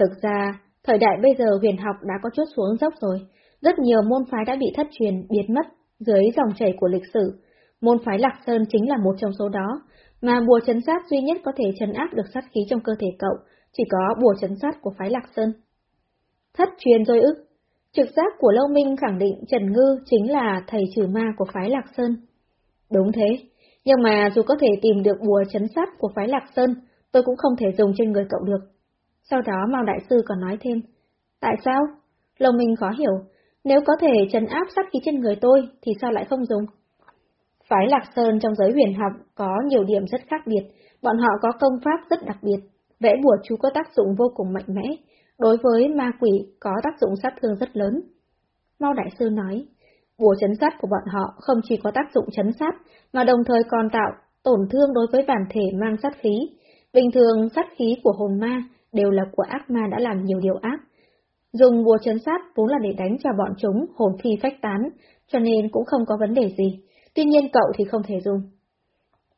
Thực ra, thời đại bây giờ huyền học đã có chút xuống dốc rồi, rất nhiều môn phái đã bị thất truyền, biến mất, dưới dòng chảy của lịch sử. Môn phái Lạc Sơn chính là một trong số đó, mà bùa chấn sát duy nhất có thể chấn áp được sát khí trong cơ thể cậu, chỉ có bùa chấn sát của phái Lạc Sơn. Thất truyền rồi ư? Trực giác của Lâu Minh khẳng định Trần Ngư chính là thầy trừ ma của phái Lạc Sơn. Đúng thế, nhưng mà dù có thể tìm được bùa chấn sát của phái Lạc Sơn, tôi cũng không thể dùng trên người cậu được. Sau đó Mao Đại Sư còn nói thêm, tại sao? Lâu Minh khó hiểu, nếu có thể trấn áp sát khí trên người tôi, thì sao lại không dùng? Phái Lạc Sơn trong giới huyền học có nhiều điểm rất khác biệt, bọn họ có công pháp rất đặc biệt, vẽ bùa chú có tác dụng vô cùng mạnh mẽ, đối với ma quỷ có tác dụng sát thương rất lớn. Mao Đại Sư nói, bùa chấn sát của bọn họ không chỉ có tác dụng chấn sát, mà đồng thời còn tạo tổn thương đối với bản thể mang sát khí. Bình thường sát khí của hồn ma đều là của ác ma đã làm nhiều điều ác, Dùng bùa chấn sát vốn là để đánh cho bọn chúng hồn phi phách tán, cho nên cũng không có vấn đề gì, tuy nhiên cậu thì không thể dùng.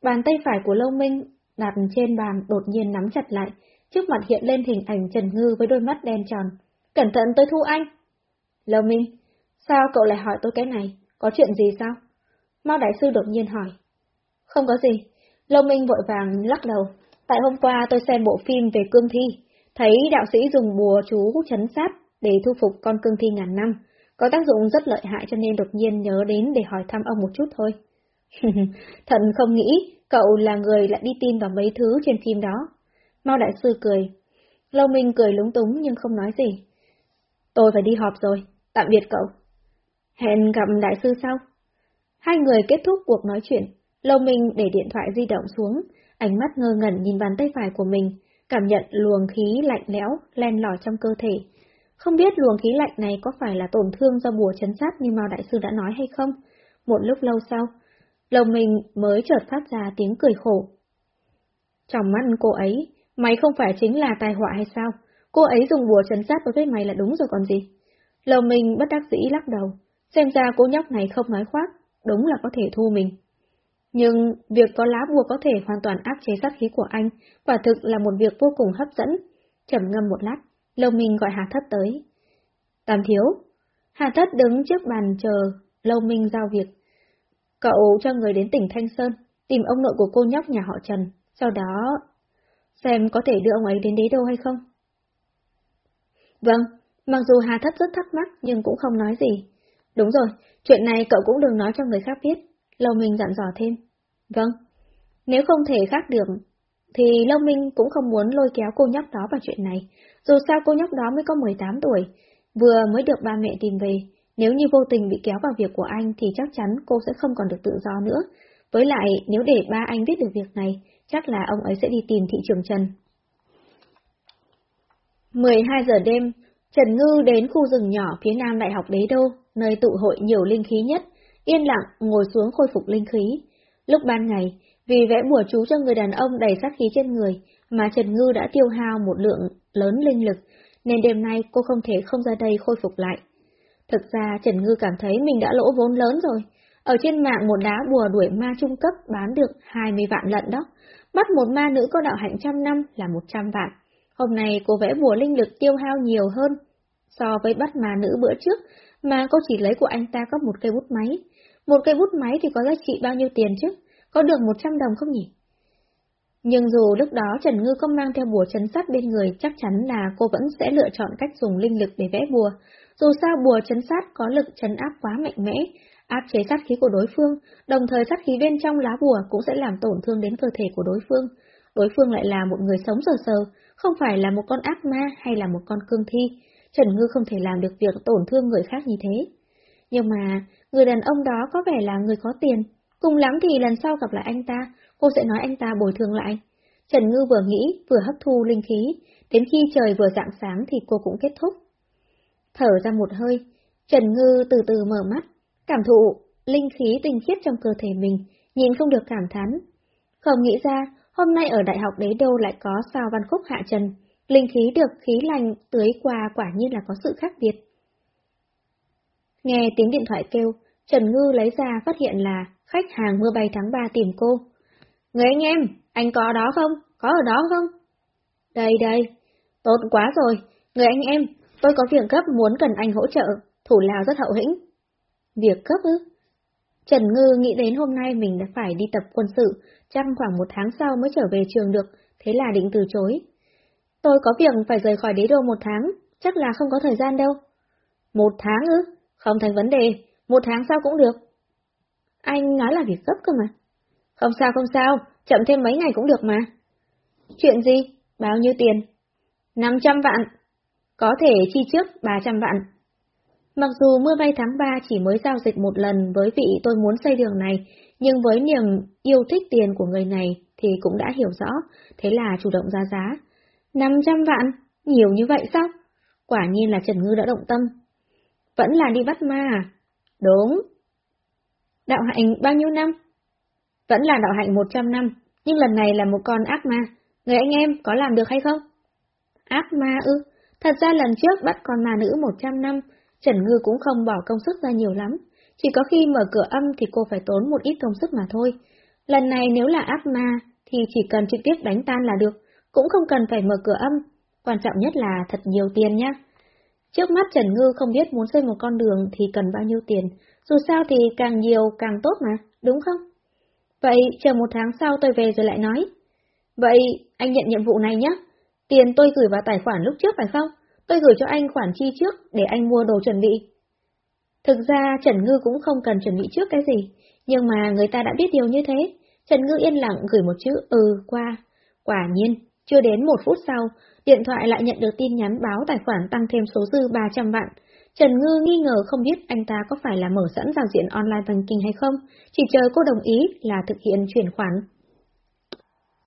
Bàn tay phải của Lâu Minh đặt trên bàn đột nhiên nắm chặt lại, trước mặt hiện lên hình ảnh Trần Ngư với đôi mắt đen tròn. Cẩn thận tôi thu anh! Lâu Minh, sao cậu lại hỏi tôi cái này? Có chuyện gì sao? Mao Đại Sư đột nhiên hỏi. Không có gì. Lâu Minh vội vàng lắc đầu. Tại hôm qua tôi xem bộ phim về cương thi, thấy đạo sĩ dùng bùa chú chấn sát để thu phục con cương thi ngàn năm, có tác dụng rất lợi hại cho nên đột nhiên nhớ đến để hỏi thăm ông một chút thôi. Thần không nghĩ cậu là người lại đi tin vào mấy thứ trên phim đó. Mao đại sư cười. Lâu Minh cười lúng túng nhưng không nói gì. Tôi phải đi họp rồi, tạm biệt cậu. Hẹn gặp đại sư sau. Hai người kết thúc cuộc nói chuyện, Lâu Minh để điện thoại di động xuống, ánh mắt ngơ ngẩn nhìn bàn tay phải của mình, cảm nhận luồng khí lạnh lẽo len lỏi trong cơ thể. Không biết luồng khí lạnh này có phải là tổn thương do bùa chấn sát như Mao Đại Sư đã nói hay không? Một lúc lâu sau, lồng mình mới chợt phát ra tiếng cười khổ. Trong mắt cô ấy, mày không phải chính là tai họa hay sao? Cô ấy dùng bùa chấn sát đối với mày là đúng rồi còn gì? Lồng mình bất đắc dĩ lắc đầu, xem ra cô nhóc này không nói khoác, đúng là có thể thu mình. Nhưng việc có lá bùa có thể hoàn toàn áp chế sát khí của anh, quả thực là một việc vô cùng hấp dẫn. Chầm ngâm một lát, Lâu Minh gọi Hà Thất tới. Tam thiếu. Hà Thất đứng trước bàn chờ, Lâu Minh giao việc. Cậu cho người đến tỉnh Thanh Sơn, tìm ông nội của cô nhóc nhà họ Trần, sau đó xem có thể đưa ông ấy đến đế đô hay không. Vâng, mặc dù Hà Thất rất thắc mắc nhưng cũng không nói gì. Đúng rồi, chuyện này cậu cũng đừng nói cho người khác biết. Lâu Minh dặn dò thêm. Vâng, nếu không thể khác được, thì Lâu Minh cũng không muốn lôi kéo cô nhóc đó vào chuyện này. Dù sao cô nhóc đó mới có 18 tuổi, vừa mới được ba mẹ tìm về. Nếu như vô tình bị kéo vào việc của anh thì chắc chắn cô sẽ không còn được tự do nữa. Với lại, nếu để ba anh biết được việc này, chắc là ông ấy sẽ đi tìm thị trường Trần. 12 giờ đêm, Trần Ngư đến khu rừng nhỏ phía nam Đại học Đế Đô, nơi tụ hội nhiều linh khí nhất, yên lặng ngồi xuống khôi phục linh khí. Lúc ban ngày, vì vẽ bùa chú cho người đàn ông đầy sát khí trên người, mà Trần Ngư đã tiêu hao một lượng lớn linh lực, nên đêm nay cô không thể không ra đây khôi phục lại. Thực ra Trần Ngư cảm thấy mình đã lỗ vốn lớn rồi. Ở trên mạng một đá bùa đuổi ma trung cấp bán được 20 vạn lận đó. Bắt một ma nữ có đạo hạnh trăm năm là 100 vạn. Hôm nay cô vẽ bùa linh lực tiêu hao nhiều hơn so với bắt ma nữ bữa trước, mà cô chỉ lấy của anh ta có một cây bút máy. Một cây bút máy thì có giá trị bao nhiêu tiền chứ? Có được 100 đồng không nhỉ? Nhưng dù lúc đó Trần Ngư không mang theo bùa chấn sát bên người, chắc chắn là cô vẫn sẽ lựa chọn cách dùng linh lực để vẽ bùa. Dù sao bùa chấn sát có lực chấn áp quá mạnh mẽ, áp chế sát khí của đối phương, đồng thời sát khí bên trong lá bùa cũng sẽ làm tổn thương đến cơ thể của đối phương. Đối phương lại là một người sống sờ sờ, không phải là một con ác ma hay là một con cương thi. Trần Ngư không thể làm được việc tổn thương người khác như thế. Nhưng mà, người đàn ông đó có vẻ là người có tiền, cùng lắm thì lần sau gặp lại anh ta, cô sẽ nói anh ta bồi thường lại. Trần Ngư vừa nghĩ, vừa hấp thu linh khí, đến khi trời vừa dạng sáng thì cô cũng kết thúc. Thở ra một hơi, Trần Ngư từ từ mở mắt, cảm thụ linh khí tinh khiết trong cơ thể mình, nhìn không được cảm thán. Không nghĩ ra, hôm nay ở Đại học Đế Đô lại có sao văn khúc hạ trần, linh khí được khí lành tưới qua quả nhiên là có sự khác biệt. Nghe tiếng điện thoại kêu, Trần Ngư lấy ra phát hiện là khách hàng mưa bay tháng 3 tìm cô. Người anh em, anh có đó không? Có ở đó không? Đây đây, tốt quá rồi, người anh em, tôi có việc gấp muốn cần anh hỗ trợ, thủ lao rất hậu hĩnh. Việc gấp ư? Trần Ngư nghĩ đến hôm nay mình đã phải đi tập quân sự, chắc khoảng một tháng sau mới trở về trường được, thế là định từ chối. Tôi có việc phải rời khỏi đế đô một tháng, chắc là không có thời gian đâu. Một tháng ư? Không thành vấn đề, một tháng sau cũng được. Anh nói là việc gấp cơ mà. Không sao không sao, chậm thêm mấy ngày cũng được mà. Chuyện gì? Bao nhiêu tiền? 500 vạn. Có thể chi trước 300 vạn. Mặc dù mưa bay tháng 3 chỉ mới giao dịch một lần với vị tôi muốn xây đường này, nhưng với niềm yêu thích tiền của người này thì cũng đã hiểu rõ, thế là chủ động ra giá. 500 vạn? Nhiều như vậy sao? Quả nhiên là Trần Ngư đã động tâm. Vẫn là đi bắt ma à? Đúng. Đạo hạnh bao nhiêu năm? Vẫn là đạo hạnh 100 năm, nhưng lần này là một con ác ma. Người anh em có làm được hay không? Ác ma ư? Thật ra lần trước bắt con ma nữ 100 năm, Trần Ngư cũng không bỏ công sức ra nhiều lắm. Chỉ có khi mở cửa âm thì cô phải tốn một ít công sức mà thôi. Lần này nếu là ác ma thì chỉ cần trực tiếp đánh tan là được, cũng không cần phải mở cửa âm. Quan trọng nhất là thật nhiều tiền nhé. Trước mắt Trần Ngư không biết muốn xây một con đường thì cần bao nhiêu tiền, dù sao thì càng nhiều càng tốt mà, đúng không? Vậy chờ một tháng sau tôi về rồi lại nói. Vậy anh nhận nhiệm vụ này nhé. Tiền tôi gửi vào tài khoản lúc trước phải không? Tôi gửi cho anh khoản chi trước để anh mua đồ chuẩn bị. Thực ra Trần Ngư cũng không cần chuẩn bị trước cái gì, nhưng mà người ta đã biết điều như thế. Trần Ngư yên lặng gửi một chữ ừ qua. Quả nhiên, chưa đến một phút sau, điện thoại lại nhận được tin nhắn báo tài khoản tăng thêm số dư 300 vạn. Trần Ngư nghi ngờ không biết anh ta có phải là mở sẵn giao diện online banking hay không, chỉ chờ cô đồng ý là thực hiện chuyển khoản.